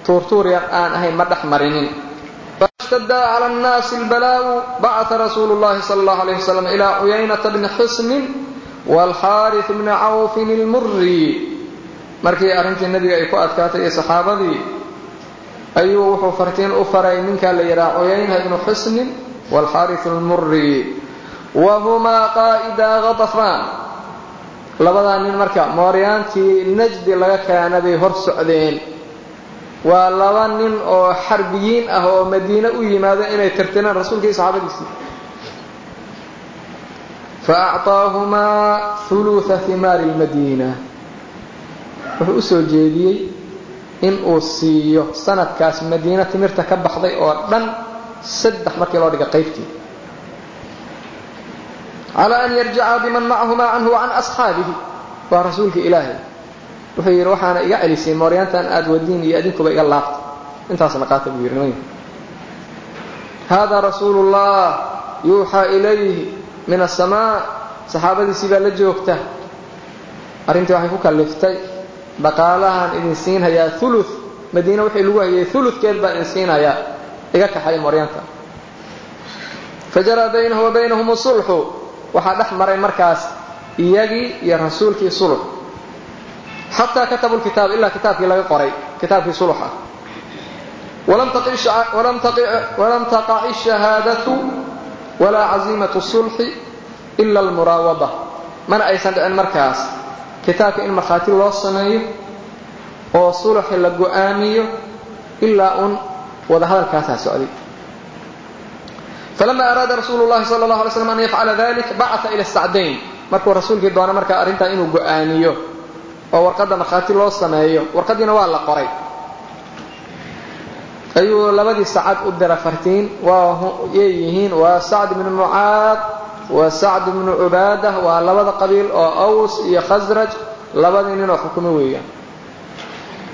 tuurtuur yar aan ahayn ma dhex marinin. Fashtada cala annaasi albalaa'u bacata rasuulu llahi sala allahu alayh wasalam ilaa cuyaynata bni xisnin waalxaaris bni cawfin ilmuri markii arrintii nebiga ay ku adkaatay iyo saxaabadii ayuu wuxuu fartiin u faray ninka la yidhaha cuyayna ibnu xusnin waalxaaris almuri wa humaa qaa'ida khatafaan labadaa nin marka mooryaantii najdi laga keena bay hor socdeen waa laba nin oo xarbiyiin ah oo madiine u yimaado inay tirtiraan rasuulka iyo saxaabadiisii fa acطaahumaa huluثa himaari اlmadiina wuxuu u soo jeediyey inuu siiyo sanadkaas madiine timirta ka baxday oo dhan saddex markii loo dhiga qaybtii. Calaa an yarjica biman macahumaa canhu wa can asxaabihi. Waa rasuulka ilaahay. Wuxuu yidhi waxaana iga elisay mooryaantan aad wadiin iyo adinkuba iga laabta intaasna qaata buu yidhi nimanka haadaa rasuulu ullah yuuxaa ilayhi min asamaa saxaabadiisii baa la joogta arrintii waxay ku kalliftay dhaqaalahaan idin siinhayaa ulu madiine wixii lagu hayay uludkeed baan idin siinayaa iga kaxay mooryaanta fajaraa baynahu wa baynahum sulxu waxaa dhex maray markaas iyagii iyo rasuulkii sulx xataa katabu lkitaab ilaa kitaabkii laga qoray kitaabkii sulx ah. Walam taqaci shahaadatu walaa caziimatu sulxi ila almuraawada mana aysan dhicin markaas kitaabka in markhaati loo sameeyo oo sulxi la go'aamiyo ilaa un wada hadalkaasaa socday falama araada rasuulu llahi sala allahu alay slam an yafcala dalik bacata ila sacdayn. Markuu rasuulkii doona markaa arrintaa inuu go'aamiyo oo warqadda markhaati loo sameeyo warqaddiina waa la qoray. Ayuu labadii sacad u dira fartiin waayay yihiin waa sacd bnu mucaad wa sacd bnu cubaadah waa labada qabiil oo aws iyo khasraj labadii ninoo xukumo weeyaan.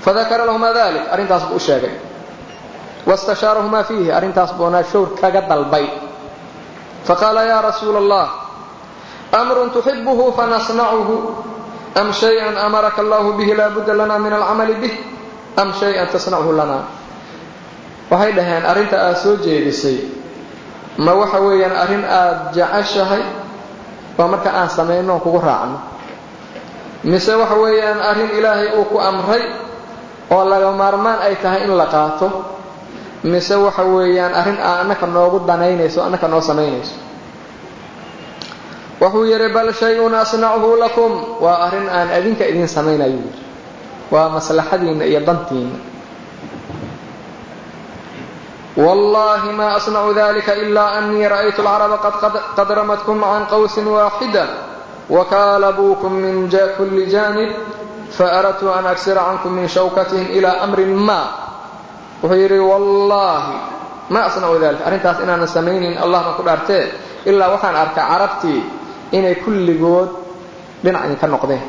Fadakara lahumaa dalik arrintaas buu u sheegay. Wastashaarahumaa fiihi arrintaas buuna shawr kaga dalbay. Faqaala yaa rasuula allah amrun tuxibuhu fanasnacuhu am shay-an amaraka allahu bihi laa budda lana min alcamali bih am shay-an tasnachu lana? Waxay dhaheen arrinta aad soo jeedisay ma waxa weeyaan arrin aad jeceshahay oo marka aan samayno kugu raacno. Mise waxa weeyaan arrin ilaahay uu ku amray oo laga maarmaan ay tahay in la qaato. Mise waxa weeyaan arrin aa annaka noogu danaynayso annaka noo samaynayso. Wuxuu yidhi bal shay-un asnachu lakum. Waa arrin aan adinka idin samaynayu yidhi. Waa maslaxadiinna iyo dantiinna wallahi ma asnacu dalika ila anii ra'aytu alcaraba qad ramadkum can qawsin waaxida wakaalabuukum min kulli janib faaradtu an aksira cankum min shawkatihim ila amrin ma. Wuxuu yidhi wallaahi ma asnacu dalika arrintaas inaanan samaynin allah baan ku dhaartee. Ilaa waxaan arkaa carabtii inay kulligood dhinac idinka noqdeen.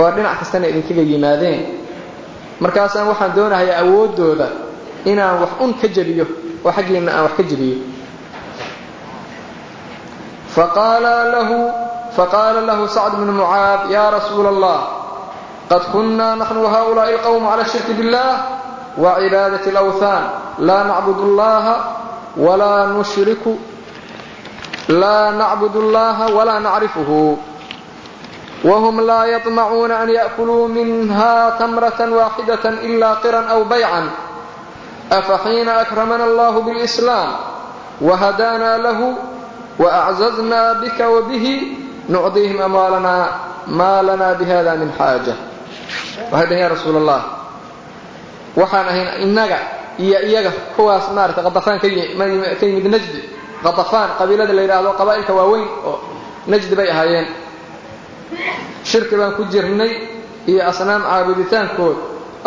Oo dhinac kastana idinkaga yimaadeen. Markaasaan waxaan doonahayaa awooddooda inaan wax un ka jebiyo oo xaggiina aan wax ka jebiyo faqaala lahu sacd bnu mucaad ya rasuula allah qad kunnaa naxnu haulaai اlqowm cala shirki billah wacibaadati اlawthan laa nacbud llaha walaa nushriku laa nacbud اllaha walaa nacrifuhu. Whm laa yaطmacuuna an yaakuluu minha tamratan waaxidaة ila qiran aw baycan afaxiina akramana allahu blislaam wahadaanaa lahu waaczaznaa bika wabihi nucdiihim amwaalanaa maa lanaa bi hada min xaaja waxay dhaheen ya rasuul allah waxaan ahayn innaga iyo iyaga kuwaas maarata qadafaan ka yimid najdi qadafaan qabiilada la yidhaahdo qabaa'ilka waaweyn oo najdi bay ahaayeen shirki baan ku jirnay iyo asnaam caabuditaankood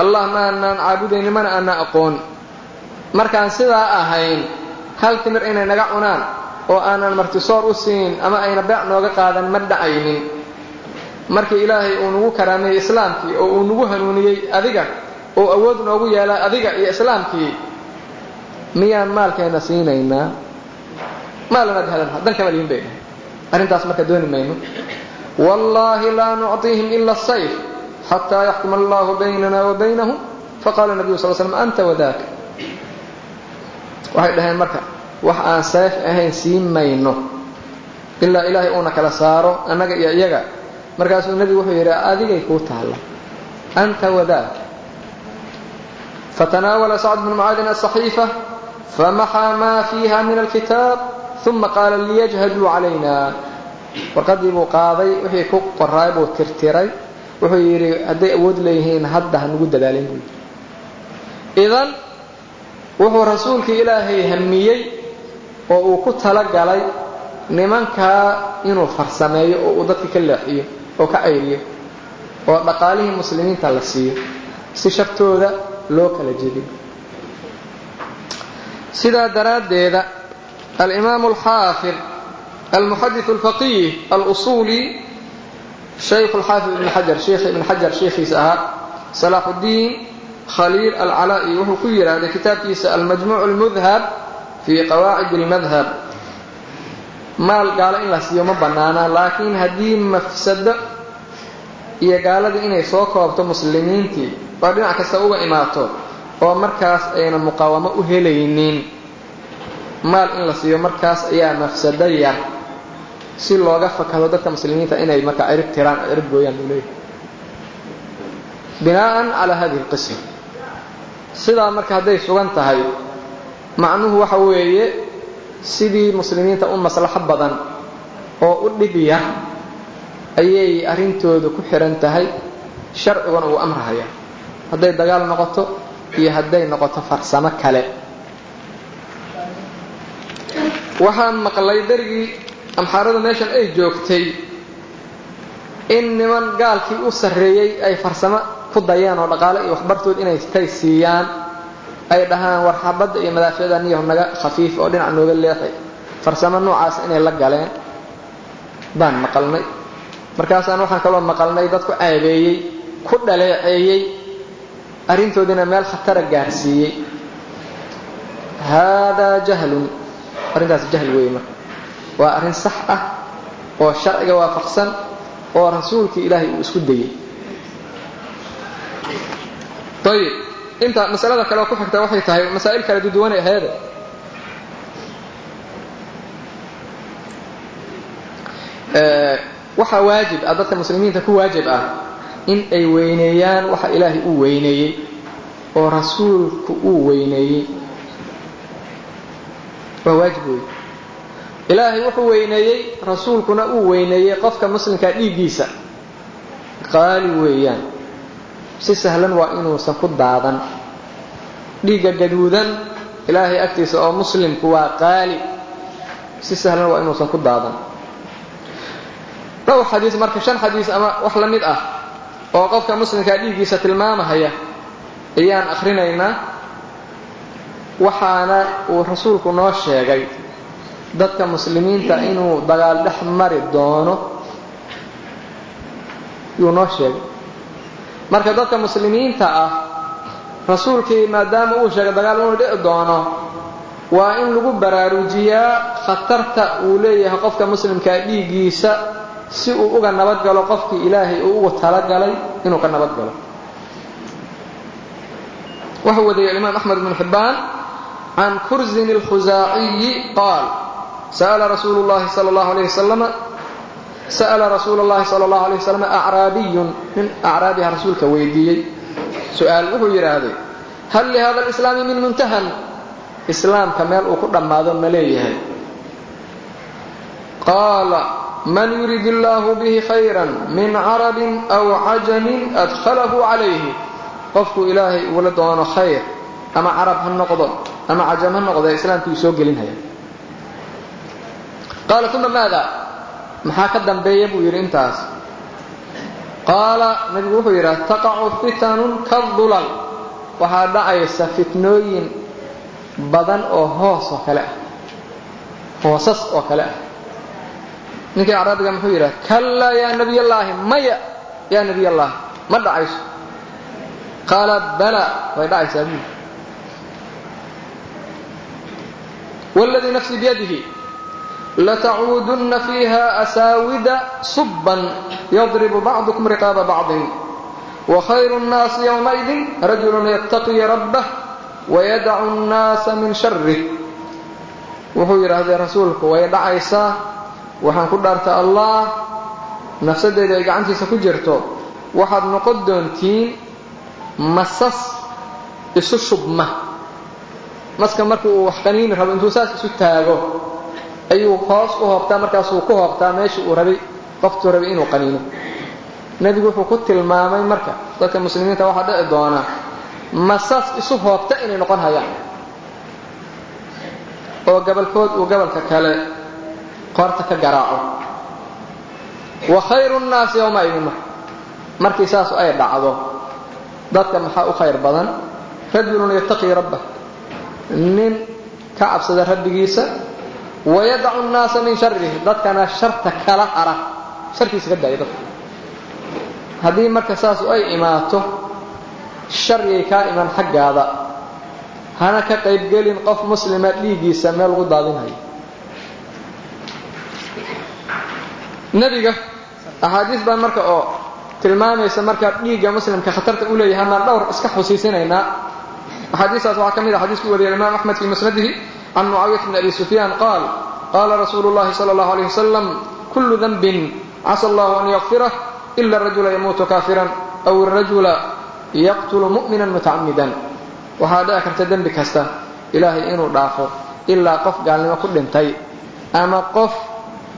allah maanaan caabudayni mana aanaa aqoon markaan sidaa ahayn hal timir inay naga cunaan oo aanan martisoor u siin ama ayna beec nooga qaadan ma dhacaynin. Markii ilaahay uu nagu karaameeyey islaamkii oo uu nagu hanuuniyey adiga oo awood noogu yeelaa adiga iyo islaamkii miyaan maalkeenna siinaynaa? Maalanaad helan dan kama lihin bay dhahay arrintaas marka dooni mayno. Wallaahi laa nucطiihim ila asayf xataa yaxkuma allahu baynana wa baynahum. Faqala nabiyu sal slm anta wadaaka waxay dhaheen marka wax aan seef ahayn sii mayno. Ilaa ilaahay uuna kala saaro annaga iyo iyaga. Markaasuu nebigu wuxuu yidhi adigay kuu taalla. Anta wadaak fatanaawala sacd bnu mucaadin asaxiifa famaxaa maa fiiha min alkitaab? Uma qaala liyajhaduu calayna. Warqadii buu qaaday wixii ku qoraay buu tirtiray. Wuxuu yidhi hadday awood leeyihiin hadda hanugu dadaalin. Buu yidhi wuxuu rasuulkii ilaahay hamiyey oo uu ku talagalay nimankaa inuu farsameeyo oo uu dadka ka leexiyo oo ka cayriyo oo dhaqaalihii muslimiinta la siiyo. Si shartooda loo kala jebiyo sidaa daraaddeeda alimaamu alxaafid almuxadith alfaqiih alusuuli shaykhu alxaafid ibn xajar sheikh ibn xajar sheikhiisa ahaa salaaxuddiin khaliil alcalaa'i wuxuu ku yidhaahday kitaabkiisa almajmuuc almudhab fii qawaacid almadhab maal gaalo in la siiyo ma bannaana laakiin haddii mafsado iyo gaaladii inay soo koobto muslimiintii oo dhinac kasta uga imaato oo markaas ayna muqaawamo u helaynin maal in la siiyo markaas ayaa mafsado yar si looga fakado dadka muslimiinta inay marka cirib tiraan oo cirib gooyaan buu leeyahay. Binaa'an calaa hadihi alqisma sidaa marka hadday sugan tahay macnuhu waxa weeye sidii muslimiinta u maslaxo badan oo u dhib yar ayay arrintooda ku xihan tahay sharciguna uu amrahaya. Hadday dagaal noqoto iyo hadday noqoto farsamo kale. Waxaan maqlay darigii amxaaradu meeshan ay joogtay in niman gaalkii u sarreeyey ay farsamo ku dayeen oo dhaqaale iyo waxbartood inay tay siiyaan ay dhahaan war xabadda iyo madaaficda niyahu naga khafiif oo dhinac nooga leexay. Farsamo noocaas inay la galeen baan maqalnay. Markaasaan waxaan kaloo maqalnay dad ku caabeeyey ku dhaleeceeyey arrintoodiina meel khatara gaarsiiyey. Haadaa jahlun arrintaas jahl weeye marka. Waa arrin sax ah oo sharciga waafaqsan oo rasuulkii ilaahay uu isku dayey ayib inta masalada kale oo ku xigta waxay tahay masaa'il kala duduwanay aheede waxaa waajib ah dadka muslimiinta ku waajib ah in ay weyneeyaan waxa ilaahay uu weyneeyey oo rasuulku uu weyneeyey. Waa waajib wey ilaahay wuxuu weyneeyey rasuulkuna uu weyneeyey qofka muslimkaa dhiiggiisa. Qaali weeyaan si sahlan waa inuusan ku daadan. Dhiigga gaduudan ilaahay agtiisa oo muslimku waa qaali. Si sahlan waa inuusan ku daadan. Dhowr xadiis marka shan xadiis ama wax la mid ah oo qofka muslimkaa dhiiggiisa tilmaamahaya ayaan akhrinaynaa. Waxaana uu rasuulku noo sheegay dadka muslimiinta inuu dagaal dhex mari doono. Yuu noo sheegay marka dadka muslimiinta ah rasuulkii maadaama uu sheegay dagaal inuu dhici doono waa in lagu baraarujiyaa khatarta uu leeyahay qofka muslimkaa dhiiggiisa si uu uga nabadgalo qofkii ilaahay uu ugu talagalay inuu ka nabadgalo wuxuu wariyey alimaam axmed bnu xibbaan can kurzin اlkhusaaciyi qaal sa'la rasuulu llahi sala allahu alayh wasalam sa'la rasuula اllahi sala allahu alayh wasalam acraabiyun nin acraabiha rasuulka weydiiyey su'aal wuxuu yidhaahday hal lihada alislaami min muntahan islaamka meel uu ku dhammaado ma leeyahay qaala man yurid illaahu bihi khayran min carabin aw cajamin adkhalahu calayhi qofkuu ilaahay ugula doono khayr ama carab ha noqdo ama cajam ha noqdo islaamkuu soo gelinhaya qaala uma maada maxaa ka dambeeya buu yidhi intaas? Qaala nabigu wuxuu yidhaha taqacu fitanun kadulal. Waxaa dhacaysa fitnooyin badan oo hoos oo kale ah. Hoosas oo kale ah. Ninkii acraabiga muxuu yidhaha kallaa yaa nebiy allaahi maya. Yaa nebiy allaahi ma dhacayso. Qaala bala. Way dhacaysaa buuli wاladii nafsii biyadihi latacuudunna fiiha asaawida subban yadribu bacdukum riqaaba bacdin wakhayru nnaasi yowmaidin rajulun yattaqii rabbah wayadacu nnaasa min sharih wuxuu yidhaahdee rasuulku way dhacaysaa waxaan ku dhaarta allah nafsaddeeda ay gacantiisa ku jirto waxaad noqon doontiin masas isu shubma maska marka uu wax qaniini rabo intuu saas isu taago ayuu hoos u hoobtaa markaasuu ku hoobtaa meeshii uu rabay qoftuu rabay inuu qaniino. Nebigu wuxuu ku tilmaamay marka dadka muslimiinta waxaa dhici doona masas isu hoobta inay noqon hayaan? Oo gabalkood uu gabalka kale qoorta ka garaaco wa khayru nnaasi yowmaidin marka markii saas ay dhacdo dadka maxaa u khayr badan? Rajulun yattaqii rabbah nin ka cabsada rabbigiisa wayadacu nnaasa min sharihi dadkana sharta kala hara sharkiisa ka daaya dadka haddii marka saasu ay imaato sharigay kaa iman xaggaada hana ka qaybgelin qof muslima dhiiggiisa meel lagu daadinhayo nebiga axaadiis baa marka oo tilmaamaysa marka dhiigga muslimka khatarta u leeyahay maan dhowr iska xusiisinaynaa axaadiistaas waxaa ka mid a xadiisku wariyay imaam axmed fii musnadihi can mucaawiyata bni abi sufyaan qaal qaala rasuulu llahi sala allahu alayh wasalam kullu danbin casa allahu an yakfirah ila arajula yamuutu kaafiran aw arajula yaqtulu mu'minan mutacamidan waxaa dhici karta dembi kasta ilaahay inuu dhaafo ilaa qof gaalnimo ku dhintay ama qof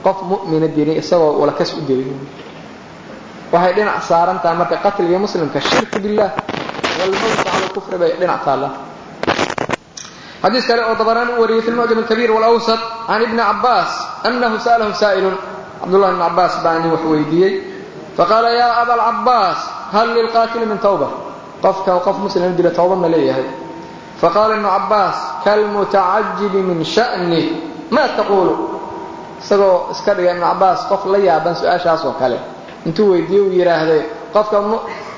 qof mu'mina dilay isagoo ulakas u dilay waxay dhinac saarantaha marka qatliga muslimka shirki billah walmowt cala kufri bay dhinac taalla xadiis kale oo dabaraan u wariyey fi lmucjam alkabiir walawsat can ibni cabbaas annahu sa'alahu saa'ilun cabdullahi ibni cabbaas baa nin wax weydiiyey. Faqaala yaa aba alcabbaas hal lilqaatili min tawba? Qofka qof muslim dila tawba ma leeyahay. Faqaala ibnu cabbaas kalmutacajibi min sha'ni maa taquulu isagoo iska dhiga ibnu cabbaas qof la yaaban su'aashaas oo kale. Intuu weydiiye uu yidhaahday qofka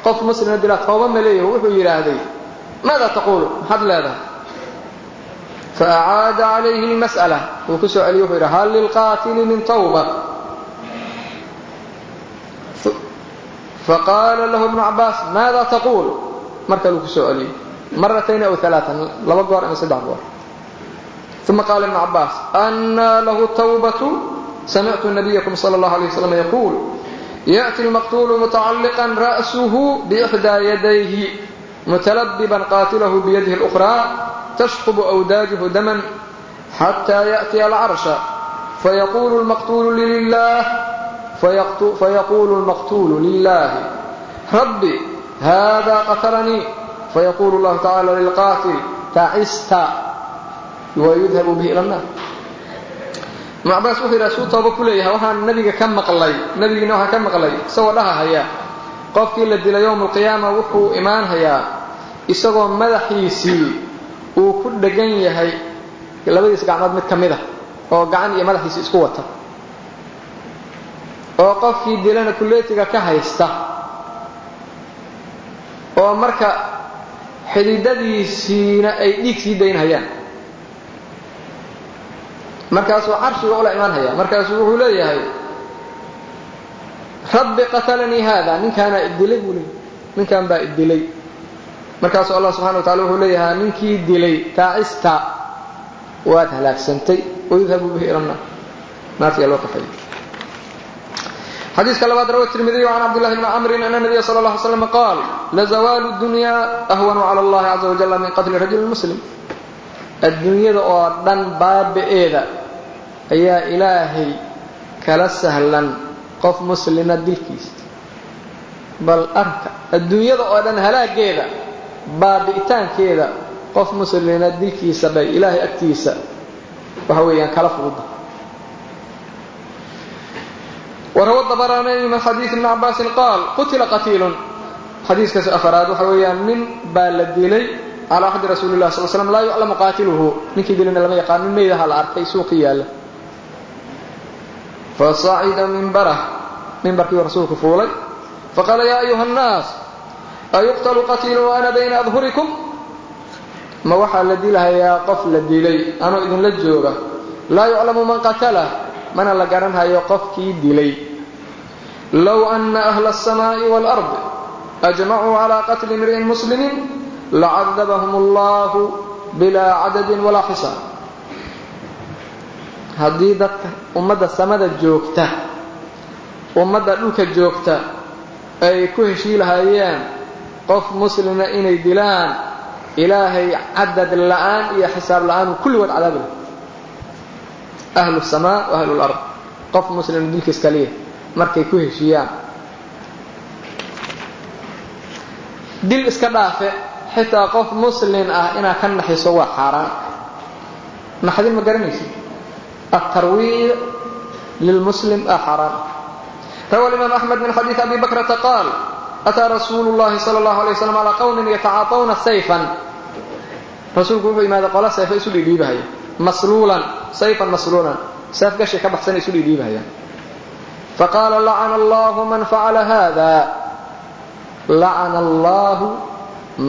qof muslima dila tawba ma leeyahay wuxuu yidhaahday maada taquulu maxaad leedahay faacaada calayhi lmas'ala wuu ku soo celiyey wuxuu yidhi hal lilqaatili min tawba faqaala lahu ibnu cabbaas maada taquul mar kaluu ku soo celiyey maratayn aw alaaan laba goor ama saddex goor uma qaala ibnu cabbaas annaa lahu tawbatu samictu nabiyakum sala allahu alay wasalam yaquul ya'ti lmaqtuulu mutacalliqan ra'suhu biixdaa yadayhi mutalabiban qaatilahu biyadihi اlأkhraa تشطب أوداجه دما حتى يأتي العرش فيقول المقتول لله فيقول المقتول لله ربي هذا قتلني فيقول الله تعالى للقاتل تعست. ويذهب به إلى النار. ibnu cabaas wuxuu yidhaha suu tooba ku leeyahay waxaan nabiga ka maqlay nabigiina waxaa ka maqlay isagoo dhahahaya qofkii la dila yowma alqiyaama wuxuu imaan hayaa isagoo madaxiisii uu ku dhegan yahay labadiis gacmood mid ka mid a oo gacan iyo madaxiisii isku wata. Oo qofkii dilana kulleetiga ka haysta oo marka xididadiisiina ay dhiig sii daynhayaan markaasuu carshiga ula imaanhaya markaasuu wuxuu leeyahay rabbi qatalanii haada ninkaanaa idilay buu leeyahy ninkan baa idilay markaasuu allah subxana wa tacala wuxuu leeyahaa ninkii dilay taacista waad halaagsantay wayudhabu bihi ila naar. Naartiyaa loo kafay. Xadiiska labaad rawa tirmidiy can cabdillahi bni camrin ana nabiya sala alla ly slam qaal lazawaalu dunya ahwanu cala allahi caza wajalla min qatli rajuli muslim. Adduunyada oo dhan baaba'eeda ayaa ilaahay kala sahlan qof muslima dilkiisa. Bal arka adduunyada oo dhan halaageeda baabi'itaankeeda qof muslimina dilkiisa bay ilaahay agtiisa waxa weeyaan kala fududa. Warawa dabarani min xadiid ibni cabaasin qaal qutila qatiilun. Xadiiskaas afaraad waxa weeyaan nin baa la dilay calaa axdi rasuuli lah sal slam laa yuclamu qaatiluhu. Ninkii dilina lama yaqaan nin meydaha la arkay suuqi yaalla. Fasacida mimbarah mimbarkiiu rasuulku fuulay faqaala yaa ayuha nnaas ayuqtalu qatiilu waana bayna adhurikum ma waxaa la dilhayaa qof la dilay anoo idinla jooga laa yuclamu man qatala mana la garanhayo qofkii dilay low ana ahla asamaa'i waalard ajmacuu calaa qatli imri'in muslimin lacadabahum allahu bilaa cadadin walaa xisaab haddii dadka ummadda samada joogta ummadda dhulka joogta ay ku heshiilahaayeen qof muslima inay dilaan ilaahay cadad la'aan iyo xisaab la'aanu kulligood cadaabla ahlu samaa wa ahlu lard qof muslim dilkiis kaliya markay ku heshiiyaan. Dil iska dhaafe xitaa qof muslin ah inaad ka naxiso waa xaaraan. Naxdin ma garanaysi atarwiid lilmuslim a ah xaaraan. Rawa imaam axmed min xadiii abi bakrata qaal ataa rasuulu llahi sal اlahu alay waslam alaa qawmin yatacaaطawna sayfan rasuulku wuxuu imaada qola sayfa isu dhiidhiibahaya masluulan sayfan masluulan saafgashay ka baxsan isu dhiidhiibahayaan faqaala lacana allahu man facala hada lacana allahu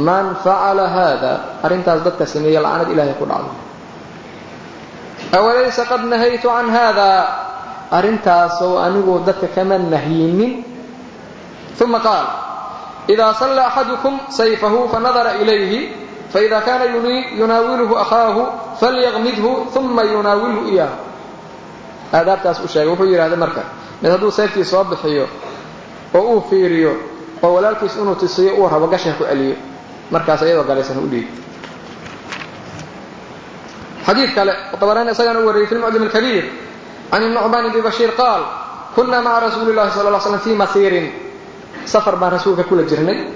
man facala hada arrintaas dadka sameeya lacanad ilahay ku dhacdo awalaysa qad nahaytu can hada arrintaasoo anigoo dadka kama nahiyinin ثم قال إذا صلى أحدكم سيفه فنظر إليه فإذا كان يناوله أخاه فليغمده ثم يناوله إياه aadaabtaas u sheegay wuxuu yidhahda marka mid hadduu sayftii soo bixiyo oo uu fiiriyo oo walaalkiis inuu tisiyo uu rabo gasha ku celiyo markaas iyadoo galaysan u dhiig xadiid kale طبراني isagana u wariyey في المعجم الكبير عن النعمان بن بشير قال كنا مع رسول الله صلى الله عليه وسلم في safar baan rasuulka kula jirnay.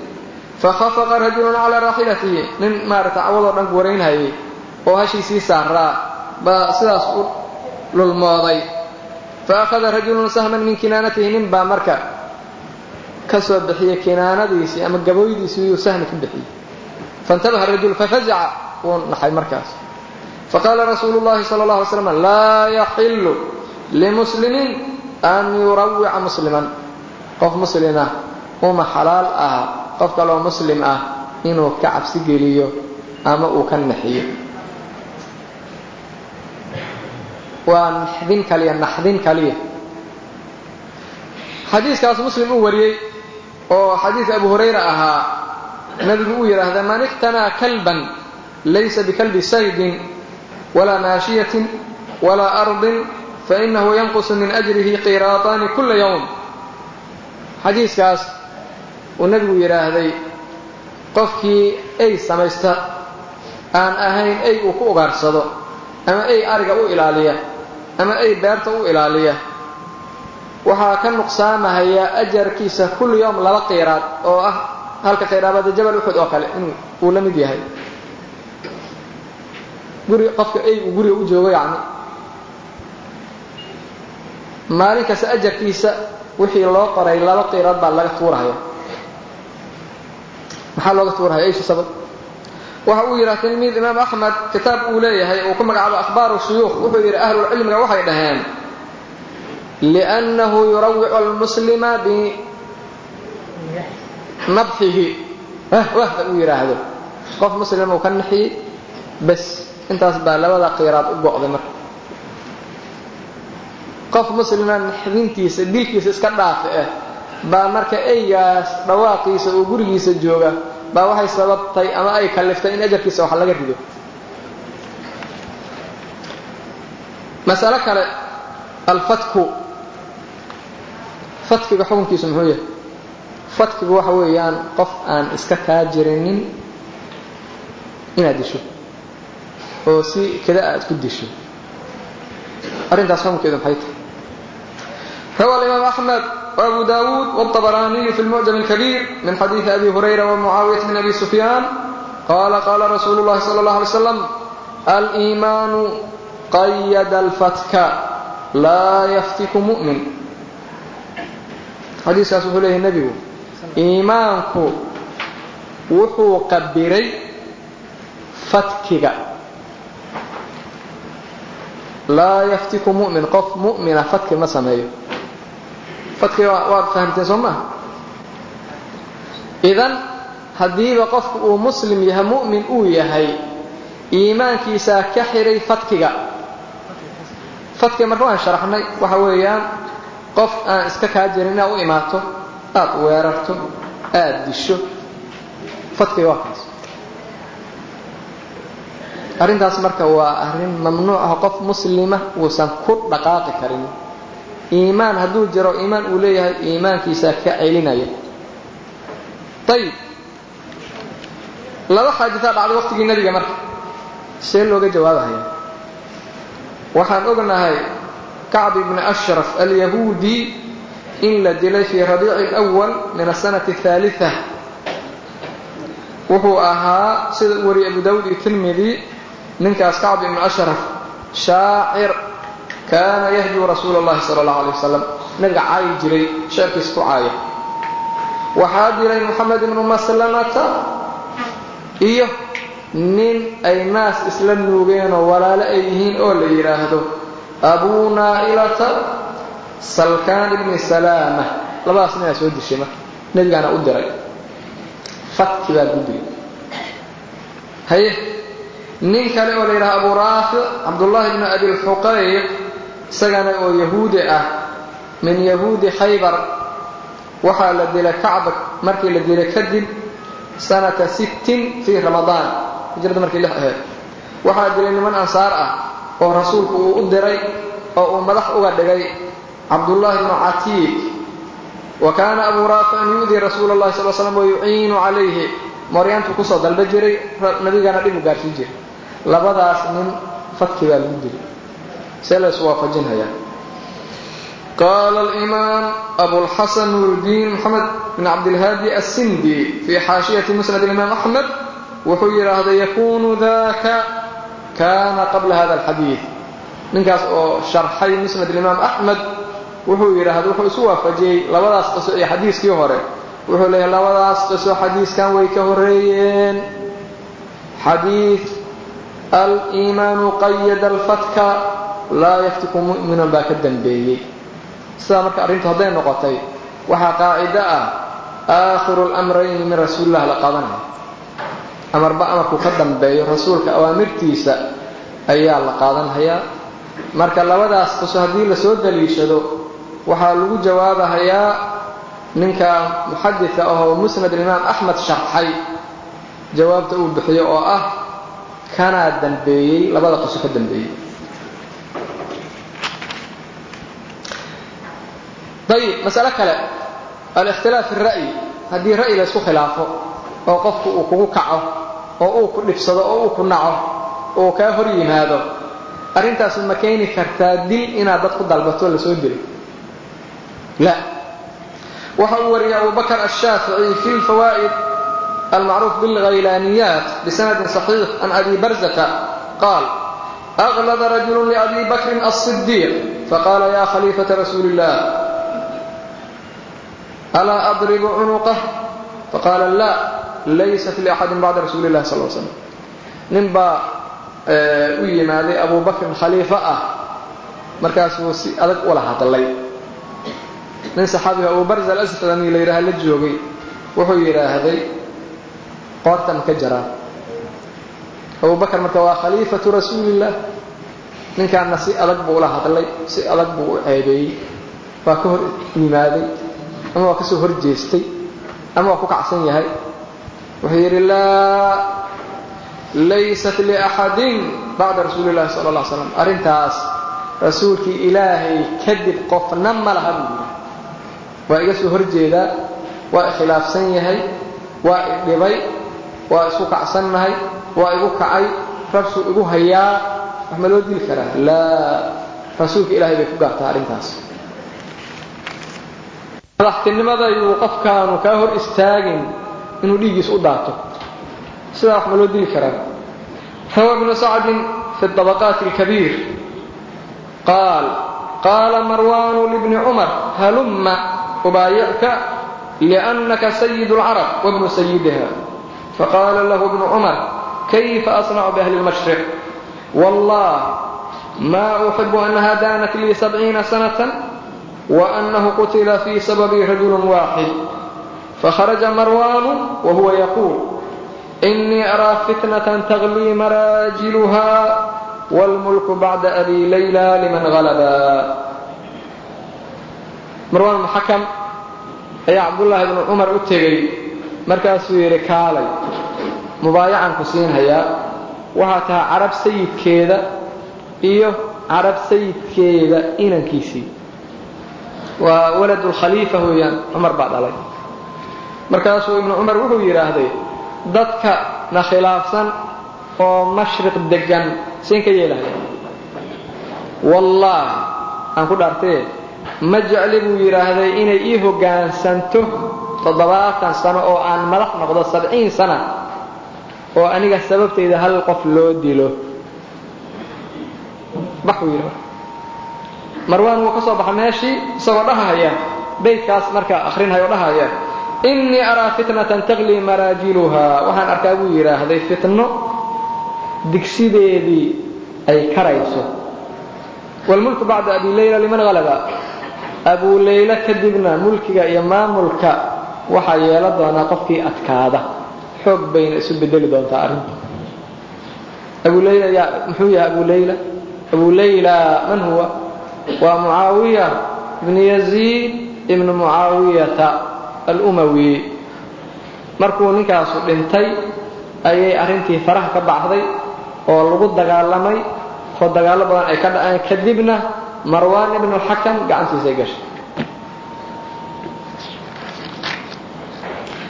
Fakhafaqa rajulun calaa raaxilatihi nin maarata cawadoo dhan guwaraynhayay oo hashiisii saaraa baa sidaas u lulmooday. Fa rajulun sahman min kinaanatihi. Nin baa marka ka soo bixiyey kinaanadiisii ama gaboydiisii yuu sahmi ka bixiyey. Faintabaha rajul fafazaca wuu naxay markaas. Faqaala rasuulu llahi sala allah alay slam laa yaxillu limuslimin an yurawica musliman. Qof muslimah uma xalaal ah qof kaloo muslim ah inuu ka cabsi geliyo ama uu ka naxiyo. Waa naxdin kaliya naxdin kaliya. Xadiiskaas muslim uu wariyey oo xadiis abu hurayra ahaa nabigu uu yidhaahda man iqtanaa kalban laysa bikalbi saydin walaa maashiyatin walaa ardin fainahu yanqusu min ajrihi qiraataani kula ywm xadiikaas uu nebigu yidhaahday qofkii ay samaysta aan ahayn ay uu ku ugaarsado ama ay ariga u ilaaliya ama ay beerta u ilaaliya waxaa ka nuqsaamahaya ajarkiisa kulli yowm laba qiiraad oo ah halka qiiraabada jabal uxud oo kale in uu la mid yahay. Guri qofka ay uu guriga u joogo yacni. Maalin kasta ajarkiisa wixii loo qoray laba qiiraad baa laga tuurahaya maxaa looga tuurahaya ayshu sabab? Waxa uu yidhaha tilmiid imaam axmed kitaab uu leeyahay uu ku magacaabo akhbaaru shuyuukh wuxuu yidhi ahlulcilmiga waxay dhaheen liannahu yurawicu almuslima binabxihi wahda uu yidhaahdo. Qof muslim uu ka naxiyey bes intaas baa labada qiiraad u go'day marka. Qof muslima naxdintiisa dilkiisa iska dhaafe ah baa marka eygaas dhawaaqiisa oo gurigiisa jooga baa waxay sababtay ama ay kaliftay in ajarkiisa wax laga rido. Masalo kale alfatku fatkiga xukunkiisu muxuu yahay? Fatkigu waxa weeyaan qof aan iska kaa jirinin inaad disho oo si kada aad ku disho. Arrintaas xukunkeedu maxay tahay روى الإمام أحمد وأبو داود والطبراني في المعجم الكبير من حديث أبي هريرة ومعاوية بن أبي سفيان قال قال رسول الله صلى الله عليه وسلم الإيمان قيد الفتك لا يفتك مؤمن حديث أسفه إليه النبي إيمانك وحو قبري فتكك لا يفتك مؤمن قف مؤمن فتك ما سميه fadkii waad fahamteen soo maha idan haddiiba qofku uu muslim yahay mu'min uu yahay iimaankiisaa ka xiray fadkiga. Fadkiga marka waan sharaxnay waxa weeyaan qof aan iska kaa jirin inaad u imaato aad weerarto aad disho fadkiga waa kaas. Arrintaas marka waa arrin mamnuuc ah qof muslima uusan ku dhaqaaqi karin iimaan hadduu jiro iimaan uu leeyahay iimaankiisaa ka celinaya. Ayib laba xaaditaa dhacday waqtigii nebiga marka. See looga jawaabahaya. Waxaan ognahay kacb ibni ashraf alyahuudi in la dilay fii rabiici alwal min asanati ahaaliثa wuxuu ahaa sida u wariyay abu dawud iyo tirmidi ninkaas kacb ibni ashraf shaacir kaana yahjuu rasuula اllahi sala اllahu alay wasalam nabiga caayi jiray sheerkiis ku caaya waxaa dilay moxamed ibnu maslamata iyo nin ay naas isla nuugeenoo walaalo ay yihiin oo la yidhaahdo abuu naa'ilata salkaan ibni salaama. Labadaas ninaa soo dishay marka. Nebigaana u diray. Fatki baa dilay haye nin kale oo la yidhaha abuu raafic cabdullaahi bni abilxuqayr isagana oo yahuudi ah min yahuudi khaybar waxaa la dilay kacba markii la dilay kadib sanata sittin fii ramadaan hijrada markii lix ahayd waxaa dilay niman ansaar ah oo rasuulku uu u diray oo uu madax uga dhigay cabdullaahi bnu catiik wa kaana abuu raaficin yu'dii rasuula اllahi sal slam wayuciinu calayhi. Mooryaantuu ku soo dalba jiray nabigana dhib u gaarsiin jiray. Labadaas nin fadki baa lagu dilay see la isu waafajinhayaa qaala alimaam abulxasan nuurdiin moxamed bn cabdilhaadi assindi fii xaashiyati musnad alimaam axmed wuxuu yidhaahday yakunu daka kaana qabla hada alxadiid ninkaas oo sharxay musnad alimaam axmed wuxuu yidhaahday wuxuu isu waafajiyey labadaas qiso iyo xadiiskii hore. Wuxuu leeyahay labadaas qiso xadiiskan way ka horeeyeen xadiid aliimaanu qayada alfatka laa yaftiku mu'minan baa ka dambeeyey. Sidaa marka arrintu hadday noqotay waxaa qaacido ah aakhiru lamrayni min rasuulilah la qabanaya. Amarba amarku ka dambeeyo rasuulka awaamirtiisa ayaa la qaadanhayaa. Marka labadaas qiso haddii la soo daliishado waxaa lagu jawaabahayaa ninka muxadidka ahoo musnad alimaam axmed sharxay. Jawaabta uu bixiyo oo ah kanaa dambeeyey labada qiso ka dambeeyey ayib masale kale alikhtilaaf fi ra'yi haddii ra'yi laysku khilaafo oo qofku uu kugu kaco oo uu ku dhibsado oo uu ku naco oo kaa hor yimaado arrintaasu ma keeni kartaa dil inaad dad ku dalbato lasoo dilo la waxa uu wariyay abu bakr الshaafiعي fi اlfawaa'id almacruuf bاlghaylaaniyaat bisanadi صaxiix can abi barzata qaal أغلd rajul لأbi bakri الصديq faqala ya khaliifaةa rasuuli الlah alaa adribu cunuqah faqaala la laysat liaxadi bacda rasuuli اlah sal slam nin baa u yimaaday abu bakrin khaliifo ah. Markaasuu si adag ula hadlay. Nin saxaabiga abu barz alasfadani la yidhaha la joogay. Wuxuu yidhaahday qoortan ka jaraa abu bakr marka waa khaliifatu rasuuliillah ninkaana si adag buu ula hadlay si adag buu u ceebeeyey. Waa ka hor yimaaday ama waa ka soo hor jeestay ama waa ku kacsan yahay. Wuxuu yidhi laa laysat liaxadin bacda rasuuli illahi sala alla slam arrintaas rasuulkii ilaahay kadib qofna ma laha buu yidhi. Waa iga soo hor jeedaa waa ikhilaafsan yahay waa idhibay waa isku kacsannahay waa igu kacay rabsuu igu hayaa. Wax ma loo dili karaa? Laa. Rasuulka ilaahay bay ku gaartaa arrintaas madaxtinimada yuu qofkaanu kaa hor istaagin inuu dhiiggiis u daato sidaa wax ma loo dili karaa rawa ibnu sacdin fi طabaqaati اlkabiir qaal qaala marwaanu libni cumar halumma ubaayicka liannaka sayid اlcarab wabnu sayidiha faqaala lahu bnu cumar kayfa asnacu biahli اlmashriq wallah ma uxibu annaha daanat lii sabciina sanatan وأنه قتل في سببي رجل واحد فخرج مروان وهو يقول إني أرى فتنة تغلي مراجلها والملك بعد أبي ليلى لمن غلبا مروان محكم أي عبد الله بن عمر أتغي مركز يري كالي مبايعا كسين هيا waxaa tahay carab sayidkeeda iyo carab sayidkeeda inankiisii waa waladulkhaliifa weeyaan cumar baa dhalay. Markaasuu ibnu cumar wuxuu yidhaahday dadka na khilaafsan oo mashriq degan siin ka yeelaya. Wallaahi aan ku dhaartee ma jecli buu yidhaahday inay ii hoggaansanto toddobaatan sano oo aan madax noqdo sabciin sana oo aniga sababtayda hal qof loo dilo. Bax buu yidhi marwaan wuu ka soo baxa meeshii isagoo dhahaya. Baydkaas markaa akhrinhayo dhahaya innii araa fitnatan taklii maraajiluhaa waxaan arkaa buu yidhaahday fitno digsideedii ay karayso. Wlmulku bacda abi layla liman halaba abuu layla kadibna mulkiga iyo maamulka waxaa yeela doonaa qofkii adkaada. Xoog bayna isu bedeli doontaa arrinta abu layla yaa muxuu yahay abu layla? Abu layla man huwa waa mucaawiya ibnu yaziid ibnu mucaawiyata alumawi. Markuu ninkaasu dhintay ayay arrintii faraha ka baxday oo lagu dagaalamay oo dagaallo badan ay ka dhaceen. Kadibna marwaan ibnu xakam gacantiisay gashay.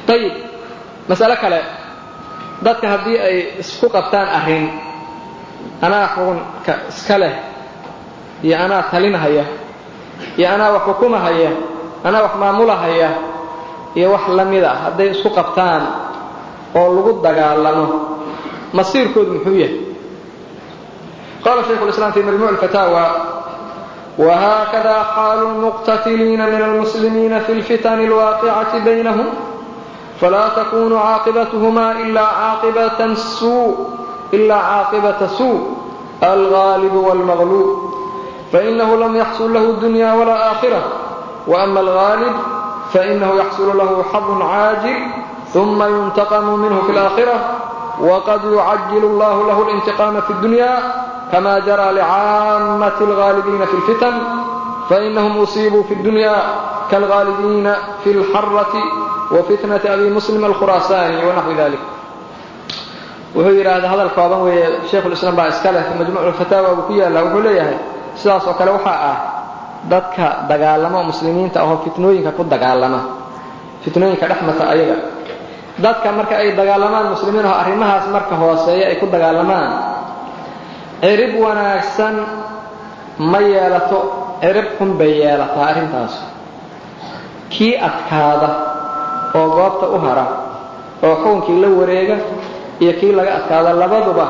Ayib masale kale. Dadka haddii ay isku qabtaan arrin anaa xukunka iska leh iyo anaa talinhaya iyo anaa wax xukumahaya anaa wax maamulahaya iyo wax la mid ah hadday isku qabtaan oo lagu dagaalamo masiirkoodu muxuu yahay qala shaykhu اlislam fi majmuc اlfataawa whakada xaalu lmuqtatiliina min almuslimiina fi اlfitan اlwaaqicaةi baynahum falaa takunu caaqibatهma ila caaqibaةa suu alغaalib wاlmagluub fainahu lam yaxsul lahu dunya wala aakhirة وأma alغaalib fainahu yaxsul lahu xad caajil ثuma yuntaqmu minhu fi اlآakhirة وqad yucajil اllah lah اlintiqama fi اdunya kama jarى lcaamaة اlغaalibiina fi اlfitan fainahum usiibuu fi اdunya kاlغaalibiina fi اlxaraةi wafitnaةi abi muslim alkhuraasani wanaxwi dalik wuxuu yidhaahda hadal kooban weeye shaykhulislaam baa iska leh majmuc fataawa buu ku yaalla wuxuu leeyahay sidaas oo kale waxaa ah dadka dagaalamo muslimiinta ahoo fitnooyinka ku dagaalama fitnooyinka dhexmata ayaga. Dadka marka ay dagaalamaan muslimiin aho arrimahaas marka hooseeya ay ku dagaalamaan cirib wanaagsan ma yeelato cirib xun bay yeelataa arrintaas. Kii adkaada oo goobta u hara oo xukunkii la wareega iyo kii laga adkaada labaduba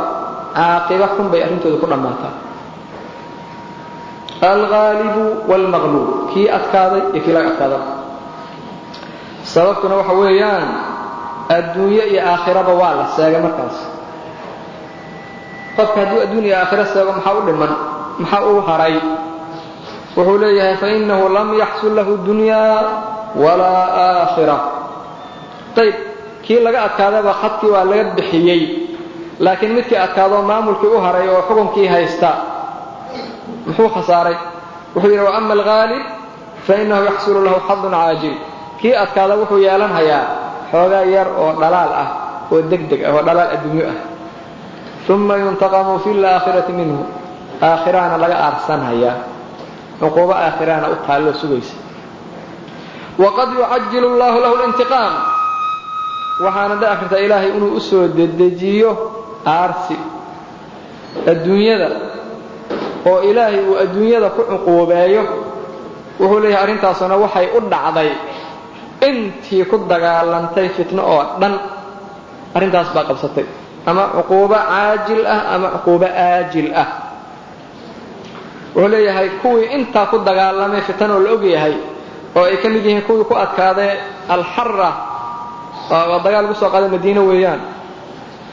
caaqiba xun bay arrintooda ku dhammaataa alghaalibu waalmaqluub kii adkaaday iyo kii laga adkaada sababtuna waxa weeyaan adduunyo iyo aakhiraba waa la seegay markaas qofka hadduu adduun iyo aakhiro seego maxaa u dhiman maxaa uu haray wuxuu leeyahay fainahu lam yaxsul lahu dunyaa walaa aakhira ayb kii laga adkaadaba khadkii waa laga bixiyey laakiin midkii adkaadoo maamulkii u haray oo xukunkii haysta muxuu khasaaray. Wuxuu yidhi waama alghaalib fainahu yaxsulu lahu xadun caajil. Kii adkaada wuxuu yeelanhayaa xoogaa yar oo dhalaal ah oo degdeg ah oo dhalaal adduunyo ah. Uma yuntaqamu fi laakhirati minhu. Aakhiraana laga aarsanhayaa. Cuquubo aakhiraana u taalloo sugaysa. Waqad yucajilu allahu lahu lintiqaam waxaana dhici karta ilaahay inuu u dedejiyo aarsi adduunyada oo ilaahay uu adduunyada ku cuquubeeyo wuxuu leeyahay arrintaasuna waxay u dhacday intii ku dagaalantay fitno oo dhan. Arrintaas baa qabsatay. Ama cuquubo caajil ah ama cuquubo aajil ah. Wuxuu leeyahay kuwii intaa ku dagaalamay fitanoo la og yahay oo ay ka mid yihiin kuwii ku adkaaday alxara waa dagaal lagu soo qaaday madiine weeyaan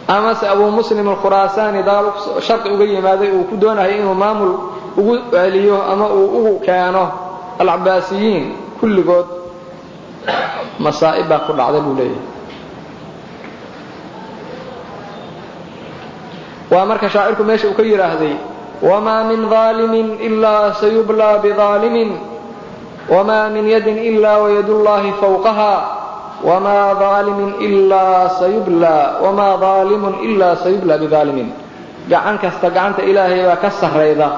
amase abuu muslim alkhuraasaani dagaal sharqi uga yimaaday uu ku doonayay inuu maamul ugu celiyo ama uu ugu keeno alcabaasiyiin kulligood. Masaa'ib baa ku dhacday buu leeyahay. Waa marka shaacirku meesha uu ka yidhaahday wamaa min ظaalimin ilaa sayublaa biظaalimin wma min yadin ila wayadullahi fawqaha ilaa wma aalimun ila sayublaa biaalimin gacan kasta gacanta ilaahay baa ka sarrayda.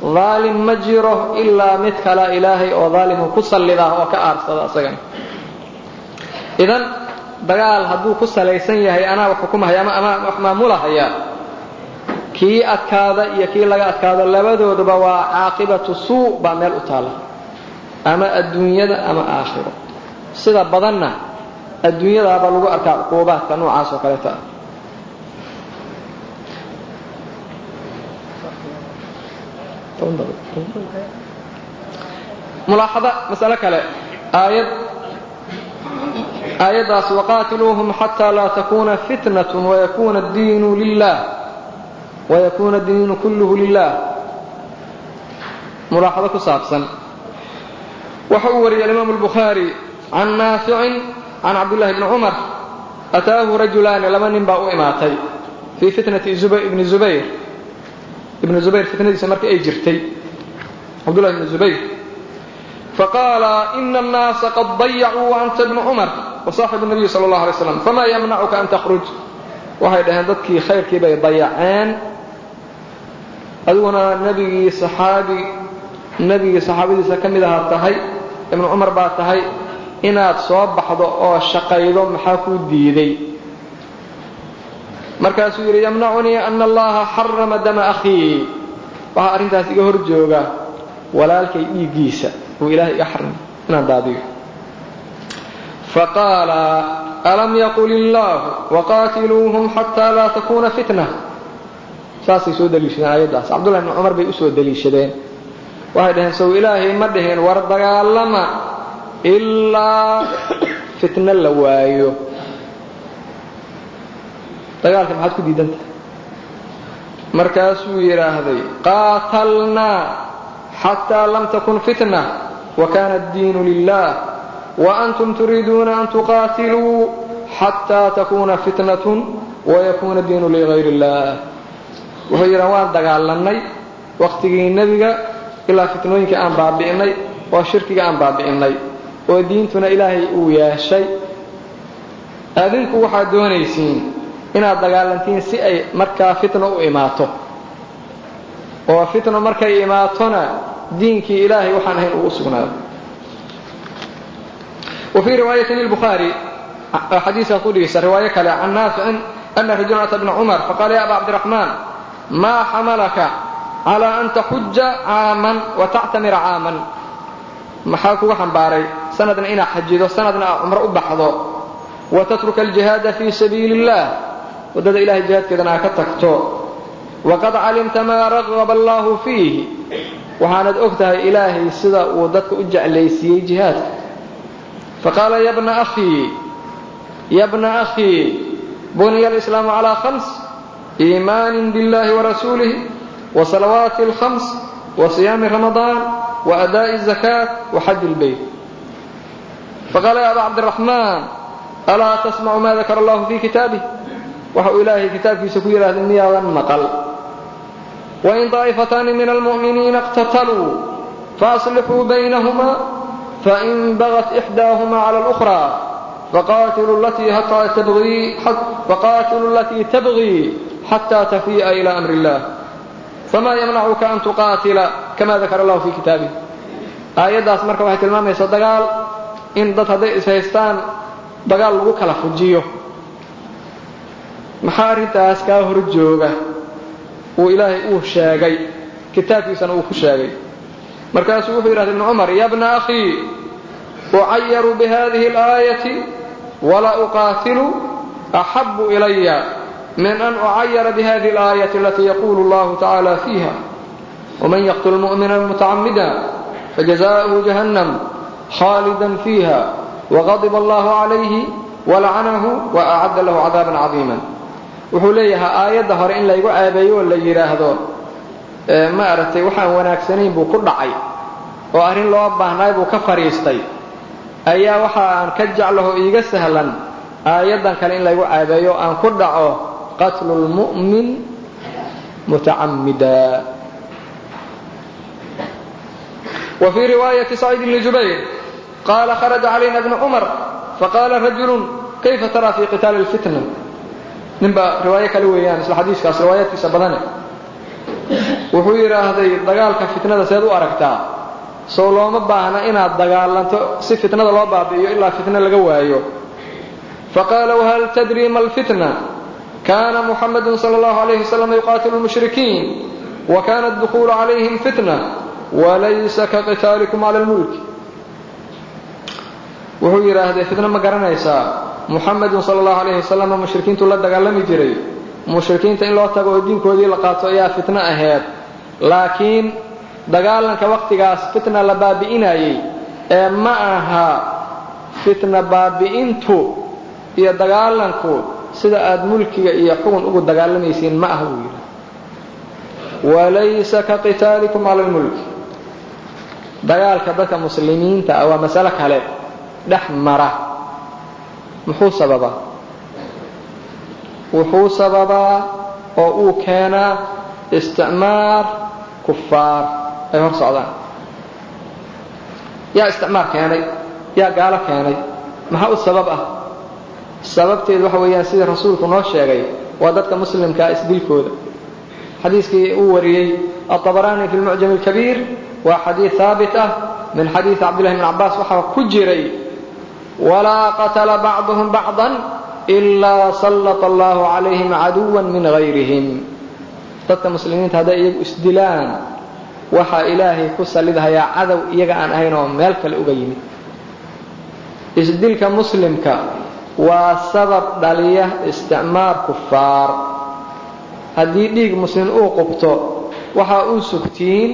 Daalim ma jiro ilaa mid kala ilaahay oo daalimu ku sallida oo ka aarsada idan dagaal hadduu ku salaysan yahay anaa wax xukumahaya ama wax maamulahaya kii adkaada iyo kii laga adkaado labadooduba waa caaqibatu suu baa meel u taalla ama adduunyada ama aakhiro sida badanna adduunyadaabaa lagu arkaa cuquubaadka noocaas oo kaleeta ah mulaaxada masale kale. Aayad. Aayaddaas waqaatiluuhum xataa laa takuna fitnat wayakuna diinu lilah wayakuna diinu kulluhu lilah mulaaxado ku saabsan. Waxa uu wariyay alimaamu albukhaari can naaficin can cabdillahi bni cumar ataahu rajulaani laba nin baa u imaatay fii fitnati ibni zubayr. Ibni zubayr fitnadiisa marka ay jirtay. Cabdullahi bni zubayr. Faqaala ina annaasa qad dayacuu anta bnu cumar wasaaxibu nabiyi sala allahu alay slam famaa yamnacuka an takhruj? Waxay dhaheen dadkii khayrkii bay dayaceen. Adiguna nebigii saxaabi nebigii saxaabadiisa ka mid ahaa tahay ibnu cumar baa tahay inaad soo baxdo oo shaqaydo maxaa kuu diiday? Markaasuu yidhi yamnacunii ana allaha xarama dama akhii. Waxaa arrintaas iga hor jooga walaalkay dhiiggiisa uu ilaahay iga xarimay inaan daadiyo. Faqaala alam yaqul illaahu waqaatiluuhum xataa laa takuna fitna? Saasay soo daliishadeen aayaddaas. Cabdullahi bni cumar bay u daliishadeen waxay dhaheen sow ilaahay ma dhaheen war dagaalama ilaa fitno la waayo dagaalka maxaad ku diidan tahay markaasuu yidhaahday qaatalnaa xataa lam takun fitna wa kana addiinu lilah wa antum turiiduuna an tuqaatiluu xataa takuna fitnatun wayakuna diinu ligayr illah wuxuu yidhaha waan dagaalanay wakhtigii nebiga ilaa fitnooyinkii aan baabi'inay oo shirkiga aan baabi'inay oo diintuna ilaahay uu yeeshay. Adinku waxaad doonaysiin inaad dagaalantiin si ay markaa fitno u imaato. Oo fitno markay imaatona diinkii ilaahay waxaan ahayn uu u sugnaado wa fii riwaayatin lilbukhaari xadiiskaas udhigaysa riwaayo kale can naaficin ana rajulan bna cumar faqaala ya aba cabdiraxmaan maa xamalaka calى an taxuja caaman wa tactamira caaman? Maxaa kuga xambaaray sanadna inaad xajido sanadna aad cumro u baxdo. Wa tatruka aljihaada fii sabiili illaah waddada ilahay jihaadkeedana aad ka tagto. Waqad calimta maa raqaba allaahu fiih waxaanad og tahay ilaahay sida uu dadka u jeclaysiiyey jihaadka. Faqaala yabna akhii yabna akhii buniya alislaamu calaa khams iimaanin biاllahi warasuulih wasalawaati alkhams wa siyaami ramadaan wa adaa'i zakaat wa xaji ilbeyt عبد الرحمن ألا تسمع ما ذكر الله في كتابه وحو إلهي كتاب في سكوير أهل المياه والنقل وإن طائفتان من المؤمنين اقتتلوا فأصلحوا بينهما فإن بغت إحداهما على الأخرى فقاتلوا التي حتى تبغي فقاتلوا التي تبغي حتى تفيء إلى أمر الله فma ymnacuka an tuqaatila kama dakara allahu fi kitaabih aayaddaas marka waxay tilmaamaysaa dagaal in dad hadday ishaystaan dagaal lagu kala fujiyo maxaa arrintaas kaa hor jooga uu ilaahay uu sheegay kitaabkiisana uu ku sheegay markaasuu wuxuu yidhahda ibnu cumar ya bna akhii ucayaru bihadihi اlaayati wala uqaatilu axabu ilaya من أن أعير بهذه الآية التي يقول الله تعالى فيها ومن يقتل مؤمنا متعمدا فجزاؤه khaalida fiiha waqadiba allaahu calayhi walacanahu wa acadda lahu cadaaban cadiima wuxuu leeyahay aayadda hore in laygu ceebeeyo oo la yidhaahdo maaragtay waxaan wanaagsanayn buu ku dhacay oo arrin loo baahnay buu ka fadhiistay ayaa waxa ka jeclaho iiga sahlan aayaddan kale in laygu ceebeeyo aan ku dhaco qatlu lmu'min mutacamida wa fii riwaayati saciid bni jubayr qaala kharaja calayna bnu cumar faqaala rajulu kayfa taraa fi qitaali lfitna ninba riwaayo kale weeyaan isla xadiiskaas riwaayaadkiisa badane. Wuxuu yidhaahday dagaalka fitnada seed u aragtaa sow looma baahna inaad dagaalanto si fitnada loo baabi'iyo ilaa fitno laga waayo. Faqaala whal tadri ma alfitna? Kana muxamadu sala allahu alayhi wasalam yuqaatilu lmushrikiin wa kana addukuulu calayhim fitna walaysa kaqitaalikum cala lmulk wuxuu yidhaahday fitno ma garanaysaa? Muxamedun sala allahu alayhi wasalam mushrikiintu la dagaalami jiray. Mushrikiinta in loo tago oo diinkoodii la qaato ayaa fitno ahayd laakiin dagaalanka wakhtigaas fitna la baabi'inayay ee ma aha fitna baabi'intu iyo dagaalanku sida aad mulkiga iyo xugun ugu dagaalamaysiin ma aha buu yidhi walaysa ka qitaalikum cala lmulki dagaalka dadka muslimiinta ah waa masalo kale dhex mara. Muxuu sababaa? Wuxuu sababaa oo uu keenaa isticmaar kufaar ay hor socdaan. Yaa isticmaar keenay yaa gaalo keenay. Maxaa u sabab ah? Sababteed waxa weeyaan sidii rasuulku noo sheegay waa dadka muslimkaa ah isdilkooda xadiiskii uu wariyey aabaraani fi lmucjam alkabiir waa xadiid haabit ah. Min xadiid cabdillahi bn cabaas waxaa ku jiray walaa qatla bacduhum bacضa ilaa sallط allahu calayhim caduwa min gayrihim dadka muslimiinta hadday iyagu isdilaan waxaa ilaahay ku sallidhayaa cadow iyaga aan ahayn oo meel kale uga yimid. Isdilka muslimka waa sabab dhaliya isticmaar kufaar haddii dhiig muslim uu qubto waxaa uu sugtiin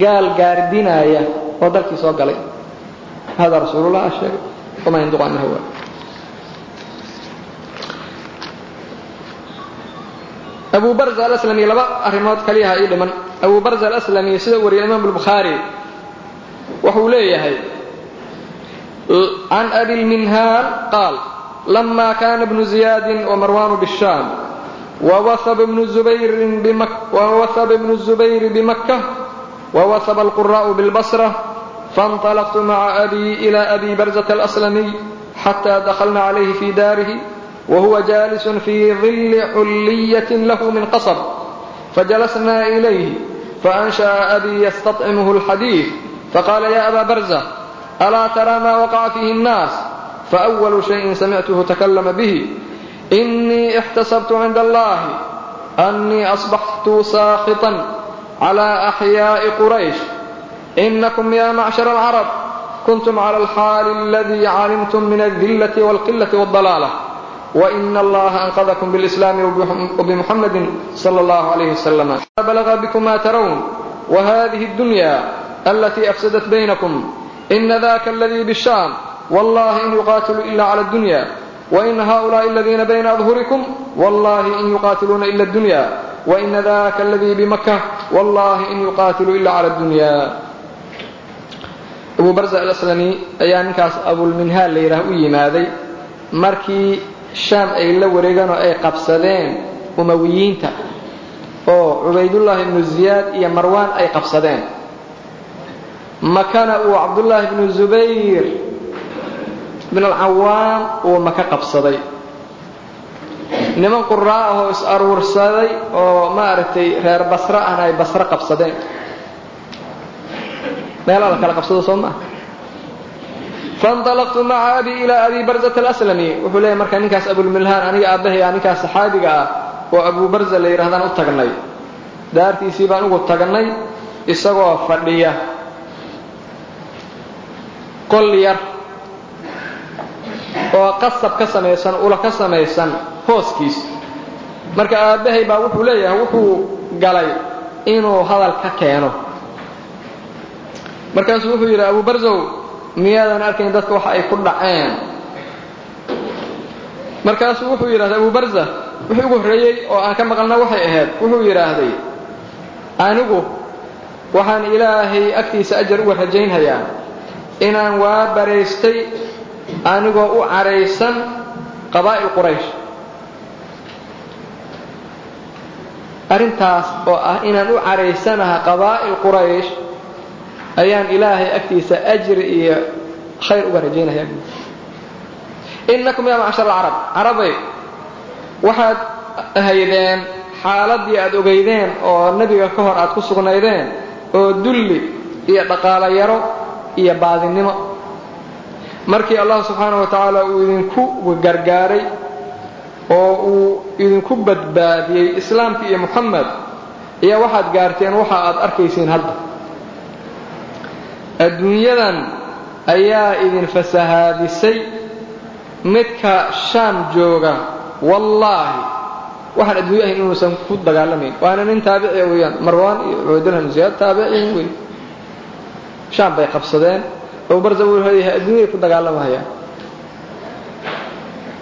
gaal gaardinaya oo dalkii soo galay. Hada rasuulullah wamaa yanduqu can hawa abu barza alaslami laba arrimood kaliyaha ii dhiman abu barza alaslami sida u wariyay imaam albukhaari wuxuu leeyahay can abi lminhaal qaal lama kana bnu ziyaadi wamarwanu bishaam wawahaba bnu zubayri bimaka wawahaba alqura'u bilbasra fanطalaqtu maca abii ila abi barzata alaslamiy xata dakhalna calayhi fii daarihi wa huwa jaalisun fii dilli xulliyatin lahu min qasab fajalasna ilayhi faأnshaأa abii yastaطcimuhu اlxadiid faqaala ya aba barza alaa taraa ma waqaca fiihi الnaas faأwalu shayin samictuhu takallama bihi إnii اxtasabtu cinda allahi أnii asbaxtu saakhiطan calى axyaaءi quraysh قريش إنكم يا معشر العرب كنتم على الحال الذي علمتم من الذلة والقلة والضلالة وإن الله أنقذكم بالإسلام وبمحمد صلى الله عليه وسلم بلغ بكم ما ترون وهذه الدنيا التي أفسدت بينكم إن ذاك الذي بالشام والله إن يقاتل إلا على الدنيا وإن هؤلاء الذين بين أظهركم والله إن يقاتلون إلا الدنيا وإن ذاك الذي بمكة والله إن يقاتل إلا على abu barza alaslami ayaa ninkaas abulminhaal la yidhaah u yimaaday markii shaam ay la wareegeen oo ay qabsadeen umawiyiinta oo cubaydullaahi ibnu ziyaad iyo marwaan ay qabsadeen makana uu cabdullaahi bnu zubayr bin alcawaam uu maka qabsaday? Niman quraa ah oo is-aruursaday oo maaragtay reer basra ahna ay basro qabsadeen meelaa la kala qabsado soo maa fainطalaqtu maca abi ilaa abi barzat alaslami. Wuxuu leeyahy markaa ninkaas abulmilhaan aniga aabbahay a ninkaas saxaabiga ah oo abu barza la yidhahdaan u tagnay. Daartiisii baan ugu tagnay isagoo fadhiya. Qol yar oo qasab ka samaysan ula ka samaysan hooskiis. Marka aabbahay baa wuxuu leeyahay wuxuu galay inuu hadal ka keeno markaasuu wuxuu yidhi abu barzow miyaadan arkayn dadka waxa ay ku dhaceen? Markaasuu wuxuu yidhahday abu barza wixii ugu horreeyey oo aan ka maqalna waxay ahayd. Wuxuu yidhaahday anigu waxaan ilaahay agtiisa ajar uga rajaynhayaa inaan waa baraystay anigoo u caraysan qabaa'il quraysh. Arrintaas oo ah inaan u caraysanaha qabaa'il quraysh ayaan ilaahay agtiisa ajri iyo khayr uga rajaynaya innakum yaa macshar alcarab carabay waxaad ahaydeen xaaladdii aad ogeydeen oo nebiga ka hor aad ku sugnaydeen oo dulli iyo dhaqaalo yaro iyo baadinimo. Markii allah subxaanahu wa tacaala uu idinku gargaaray oo uu idinku badbaadiyey islaamka iyo muxamed ayaa waxaad gaarteen waxa aad arkaysiin hadda adduunyadan ayaa idin fasahaadisay midka shaam jooga. Wallaahi waxaan adduunya ahayn inuusan ku dagaalamayn. Waana nin taabici weeyaan marwaan iyo cubaydullah ziyaad taabiciin wey shaam bay qabsadeen. Abubarza wuu adduunyay ku dagaalamahayaan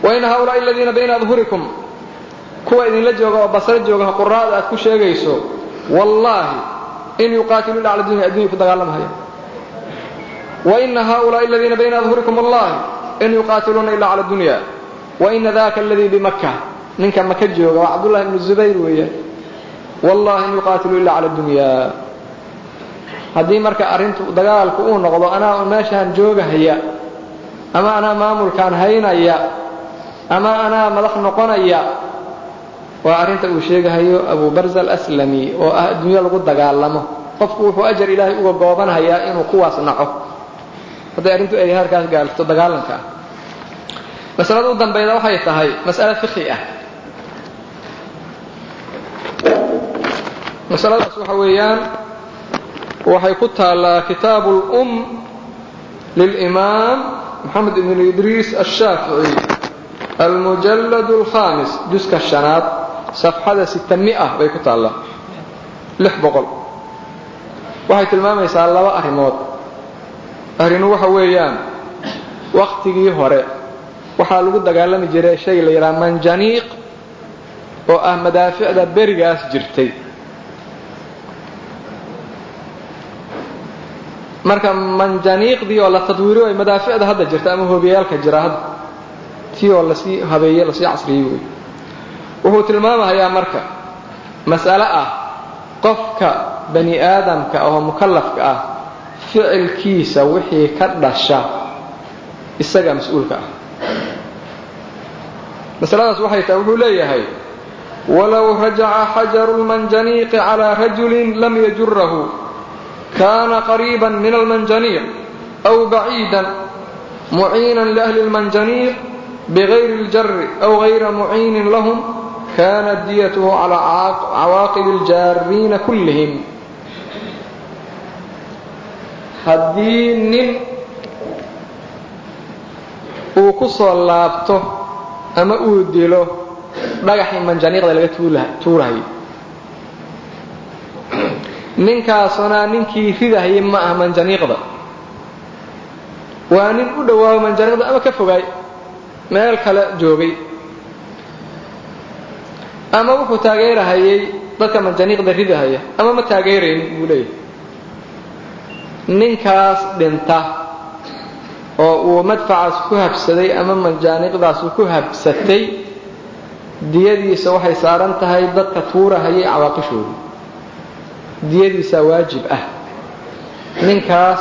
waina haulaai aladiina bayna adhurikum? Kuwa idinla jooga oo basro jooga quraada aad ku sheegayso. Wallaahi in yuqaatiluuna cala dunya addunyay ku dagaalamahayaan waina haulaai aladiina bayna adhurikum wallahi in yuqaatiluuna ila cala dunya waina daka aladii bimaka ninka maka jooga waa cabdullahi ibnu zubayr weeyaan wallahi in yuqaatiluu ila cala dunya haddii marka arrintu dagaalku uu noqdo anaa meeshaan joogahaya ama anaa maamulkaan haynaya ama anaa madax noqonaya waa arrinta uu sheegahayo abu barza alaslami oo ah adduunyo lagu dagaalamo qofku wuxuu ajar ilaahay uga goobanhayaa inuu kuwaas naco hadday arrintu ay halkaas gaarto dagaalanka. Masalada u dambayda waxay tahay mas'ale fikhi ah. Masaladaas waxa weeyaan waxay ku taallaa kitaabu اlum lilimaam moxamed ibn idriis ashaafici almujallad alkhamis juska shanaad safxada sita mia bay ku taallaa waxay tilmaamaysaa laba arrimood arrinu waxa weeyaan wakhtigii hore waxaa lagu dagaalami jiray shay la yidhaha manjaniiq oo ah madaaficda berigaas jirtay. Marka manjaniiqdii oo la tadwiiriyo ay madaaficda hadda jirta ama hoobiyaalka jira hadda tii oo la sii habeeye la sii casriyey wey wuxuu tilmaamahayaa marka mas'ale ah qofka bani aadamka oo mukallafka ah ficilkiisa wixii ka dhasha isagaa mas-uulka ah masaladaas waxay tahay wuxuu leeyahay walow rajaca xajaru lmanjaniiqi calaa rajulin lam yajurahu kana qariiba min almanjaniiq aw baciidan muciinan liahli اlmanjaniiq bغayri اljari aw غayra muciinin lahum kanat diyatuhu calaa cawaaqib اljaariina kullihim haddii nin uu ku soo laabto ama uu dilo dhagaxii manjaniiqda laga tuurahayay ninkaasuna ninkii ridahayay ma aha manjaniiqda waa nin u dhowaayo manjaniiqda ama ka fogaay meel kale joogay. Ama wuxuu taageerahayay dadka manjaniiqda ridahaya ama ma taageeraynin buu leeyahay ninkaas dhinta oo uu madfacaas ku habsaday ama manjaaniiqdaas ku habsatay diyadiisa waxay saaran tahay dadka tuurahayay cawaaqishooda diyadiisaa waajib ah. Ninkaas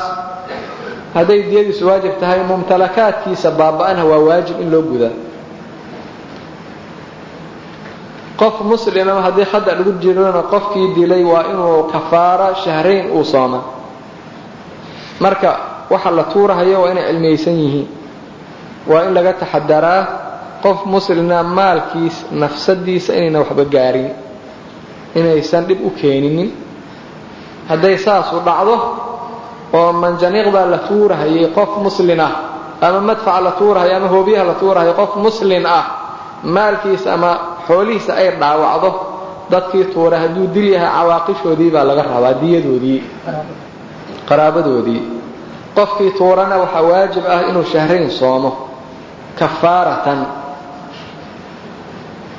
hadday diyadiisu waajib tahay mumtalakaadkiisa baaba'ana waa waajib in loo gudaa qof muslimama haddii khada lagu jirona qofkii dilay waa inuu kafaara shahrayn uu sooma marka waxa la tuurahayo waa inay cilmiyaysan yihiin. Waa in laga taxadaraa qof muslimna maalkiis nafsadiisa inayna waxba gaarin inaysan dhib u keeninin. Hadday saasu dhacdo oo manjaniiqdaa la tuurahayay qof muslin ah ama madfaca la tuurahayo ama hoobiyaha la tuurahayo qof muslin ah maalkiisa ama xoolihiisa ay dhaawacdo dadkii tuura hadduu dil yahay cawaaqishoodii baa laga rabaa diyadoodii qaraabadoodii qofkii tuurana waxaa waajib ah inuu shahrayn soomo kafaaratan.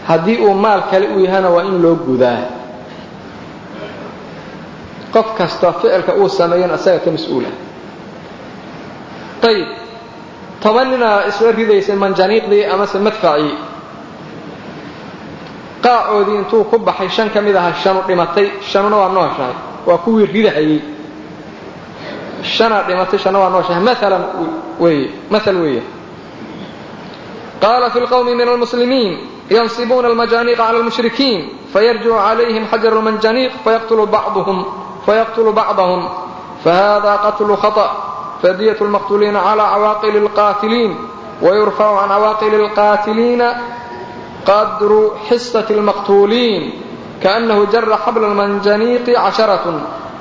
Haddii uu maal kale u yahana waa in loo gudaa. Qof kasta ficilka uu sameeyan isaga ka mas'uula. Ayib toban ninaa isla ridaysay manjaniiqdii amase madfacii. Qaacoodii intuu ku baxay shan ka mid aha shanu dhimatay shanuna waa nooshahay waa kuwii ridahayey hanaa dhimatay hanna waa nooshahay maalan weye maal weeye qaala fi lqowmi min almuslimiin yansibuuna almajaaniiqa cala almushrikiin fayarjicu calayhim xajaru lmanjaniiq fayaqtulu bacdahum fahada qatlu khaطأ fadiyat lmaqtuuliina cala cawaaqili اlqaatiliin wayurfacu can cawaaqili اlqaatiliina qadru xisati اlmaqtuuliin kaanahu jara xabla اlmanjaniiqi casharatn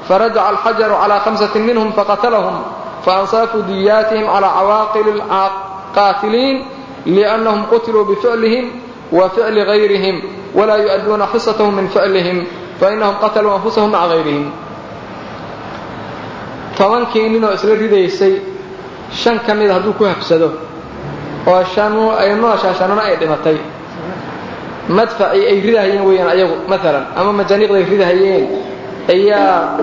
farajaca alxajaru clى hamسaة minhm faqatlhm faansaafuu diyaatihim clى cawaaqili اlqaatiliin لأnahum qutiluu bficlihim وficli غayrihim wla yuؤaduuna xisathm min ficlihim fainahum qatluu anfusahum maca غayrihim tobankii ninoo isla ridaysay shan ka mida hadduu ku habsado oo shanu ay nooshaa shanuna ay dhimatay madfacii ay ridahayeen weeyaan ayagu maalan ama majaniiqda ay ridahayeen ayaa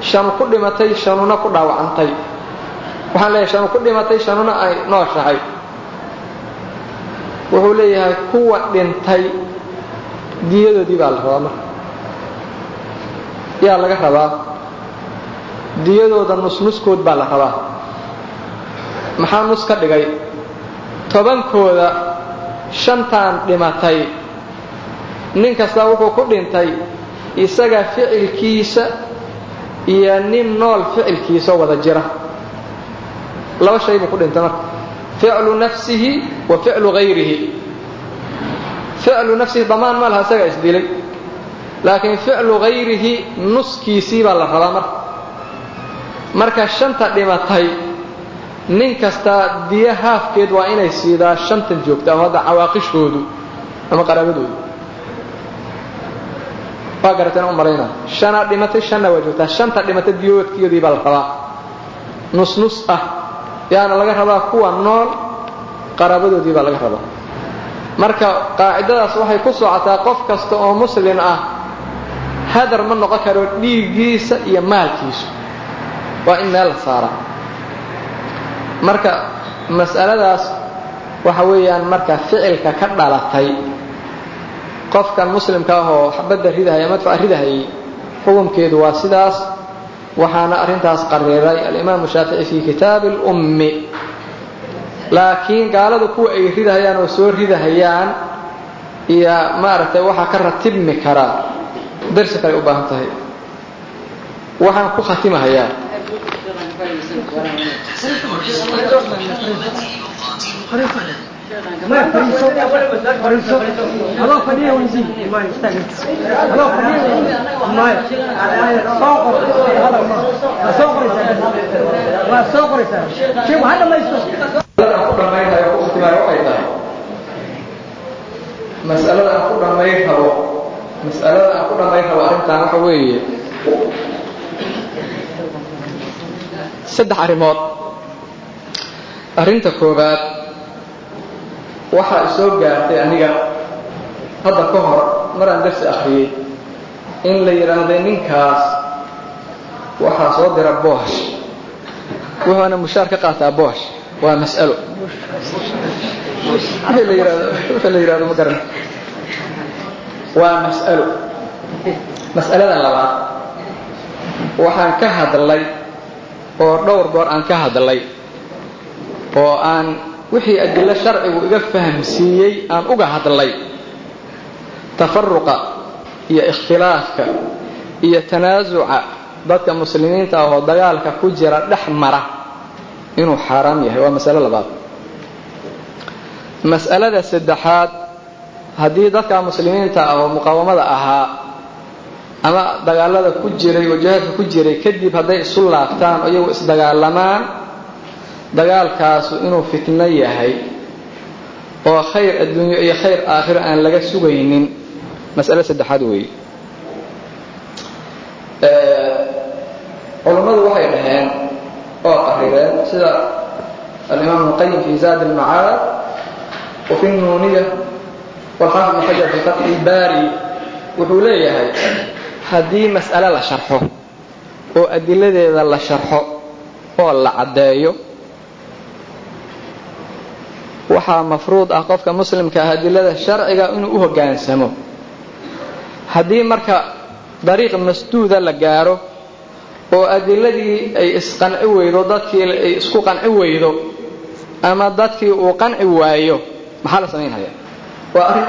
shanu ku dhimatay shanuna ku dhaawacantay. Waxaan leeyahay shanu ku dhimatay shanuna ay nooshahay. Wuxuu leeyahay kuwa dhintay diyadoodii baa la rabaa marka. Yaa laga rabaa diyadooda nusnuskood baa la rabaa. Maxaa nus ka dhigay? Tobankooda shantaan dhimatay. Nin kastaa wuxuu ku dhintay isaga ficilkiisa iyo nin nool ficilkiisa wada jira. Laba shay buu ku dhintay marka. Ficlu nafsihi wa ficlu hayrihi ficlu nafsihi damaan ma laha isagaa isdilay laakiin ficlu hayrihi nuskiisii baa la rabaa marka. Marka shanta dhimatay nin kastaa diyo haafkeed waa inay siidaa shantan joogto ama hadda cawaaqishoodu ama qaraabadoodu waa garateen u malaynaa? Shanaa dhimatay shanna waa joogtaa. Shanta dhimatay diyoodkeedii baa la rabaa. Nus nus ah. Yaana laga rabaa kuwa nool qaraabadoodii baa laga rabaa. Marka qaacidadaas waxay ku socotaa qof kasta oo muslin ah. Hadar ma noqon karo dhiiggiisa iyo maalkiisu. Waa in meel la saaraa marka mas'aladaas waxa weeyaan marka ficilka ka dhalatay qofkan muslimka ah oo xabadda ridahaya madfaca ridahayay xukunkeedu waa sidaas. Waxaana arrintaas qariiray alimaamu shaafici fii kitaabi اlummi laakiin gaaladu kuwa ay ridahayaan oo soo ridahayaan iyo maaragtay waxaa ka ratibmi karaa darsi kale u baahan tahay. Waxaan ku khatimahayaa masalada aan ku dhammayn rabo mas'alada aan ku dhammayn rabo arrintan waxa weeye saddex arrimood arrinta koowaad waxaa isoo gaartay aniga. Hadda ka hor maraan darsi akhriyey in la yidhaahday ninkaas waxaa soo dira boosh. Wuxuuna mushaar ka qaataa boosh. Waa mas'alo. Wixii la yidhahdo ma garan waa mas'alo. Mas'alada labaad waxaan ka hadlay oo dhowr goor aan ka hadlay oo aan wixii adilo sharcigu iga fahamsiiyey aan uga hadlay tafaruqa iyo ikhtilaafka iyo tanaasuca dadka muslimiinta ah oo dagaalka ku jira dhex mara inuu xaaraam yahay waa masalo labaad. Mas'alada saddexaad haddii dadka muslimiinta ah oo muqaawamada ahaa ama dagaalada ku jiray oo jihaadka ku jiray kadib hadday isu laabtaan oo iyagu isdagaalamaan dagaalkaasu inuu fitno yahay oo khayr adduunyo iyo khayr aakhiro aan laga sugaynin. Mas'alo saddexaad weeye. Culummadu waxay dhaheen oo qarireen sida alimaam ibnuqayim fi zaad almacaad wa nuuniya walxaafid xajar fi fatxi ilbaari wuxuu leeyahay haddii mas'ale la sharxo oo adiladeeda la sharxo oo la caddeeyo waxaa mafruud ah qofka muslimka ah adilada sharciga inuu u hoggaansamo haddii marka dariiq masduuda la gaaro oo adiladii ay isqanci weydo dadkii ay isku qanci weydo ama dadkii uu qanci waayo maxaa la samaynhayaa waa arrin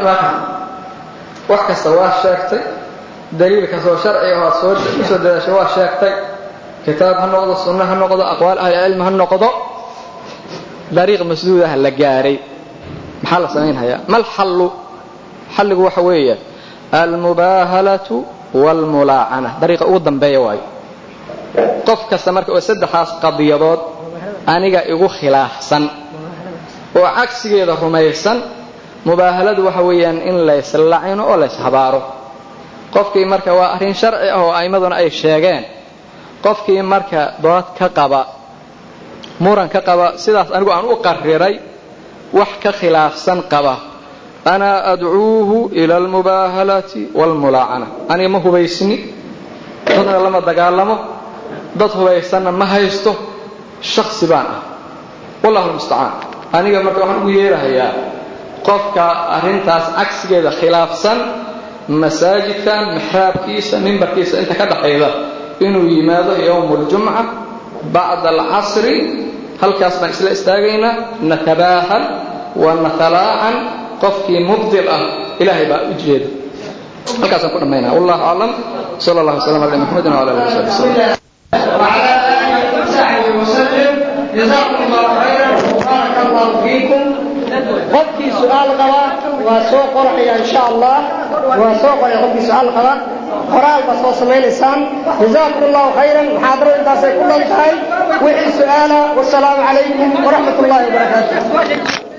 wax kasta waa sheegtay daliil kastoo sharciga oo aad soo u soo dadaashay waa sheegtay. Kitaab ha noqdo sunno ha noqdo aqwaal ahlicilmi ha noqdo dariiq masduudah la gaaray. Maxaa la samaynhayaa mal xallu? Xalligu waxa weeye almubaahalatu waalmulaacana dariiqa ugu dambeeya waayo. Qof kasta marka oo saddexaas qadiyadood aniga igu khilaafsan oo cagsigeeda rumaysan mubaahaladu waxa weeyaan in layslacino oo layshabaaro qofkii marka waa arrin sharci ah oo a'immaduna ay sheegeen. Qofkii marka dood ka qaba muran ka qaba sidaas anigu aan u qariray wax ka khilaafsan qaba. Ana adcuuhu ila almubaahalati waalmulaacana aniga ma hubaysni dadna lama dagaalamo. Dad hubaysanna ma haysto. Shaksi baan ah. Wallahu lmustacaan aniga marka waxaan ugu yeerahayaa qofka arrintaas cagsigeeda khilaafsan masaajidkan mixraabkiisa mimbarkiisa inta ka dhaxayda inuu yimaado yowm اljumca bacda alcasri halkaas baan isla istaagaynaa natabaahal wa natalaacan qofkii mubdil ah ilaahay baa u jeeda halkaasaan ku dhammaynaa wallahu aclam sal اllah wslam ala mxamedi wala ali wasabi wslam وعلى آله وصحبه وسلم جزاكم الله خيرا وبارك الله فيكم qofkii su'aal qaba waa soo qoraya insha allah. Waa soo qoraya qofkii su'aal qaba. Qoraal soo samaynaysaan. Jazaakum allahu khayran muxaadarada intaasay ku dhan tahay. Wixii su'aala wasalaamu calaykum waraxmat ullahi wabarakaatu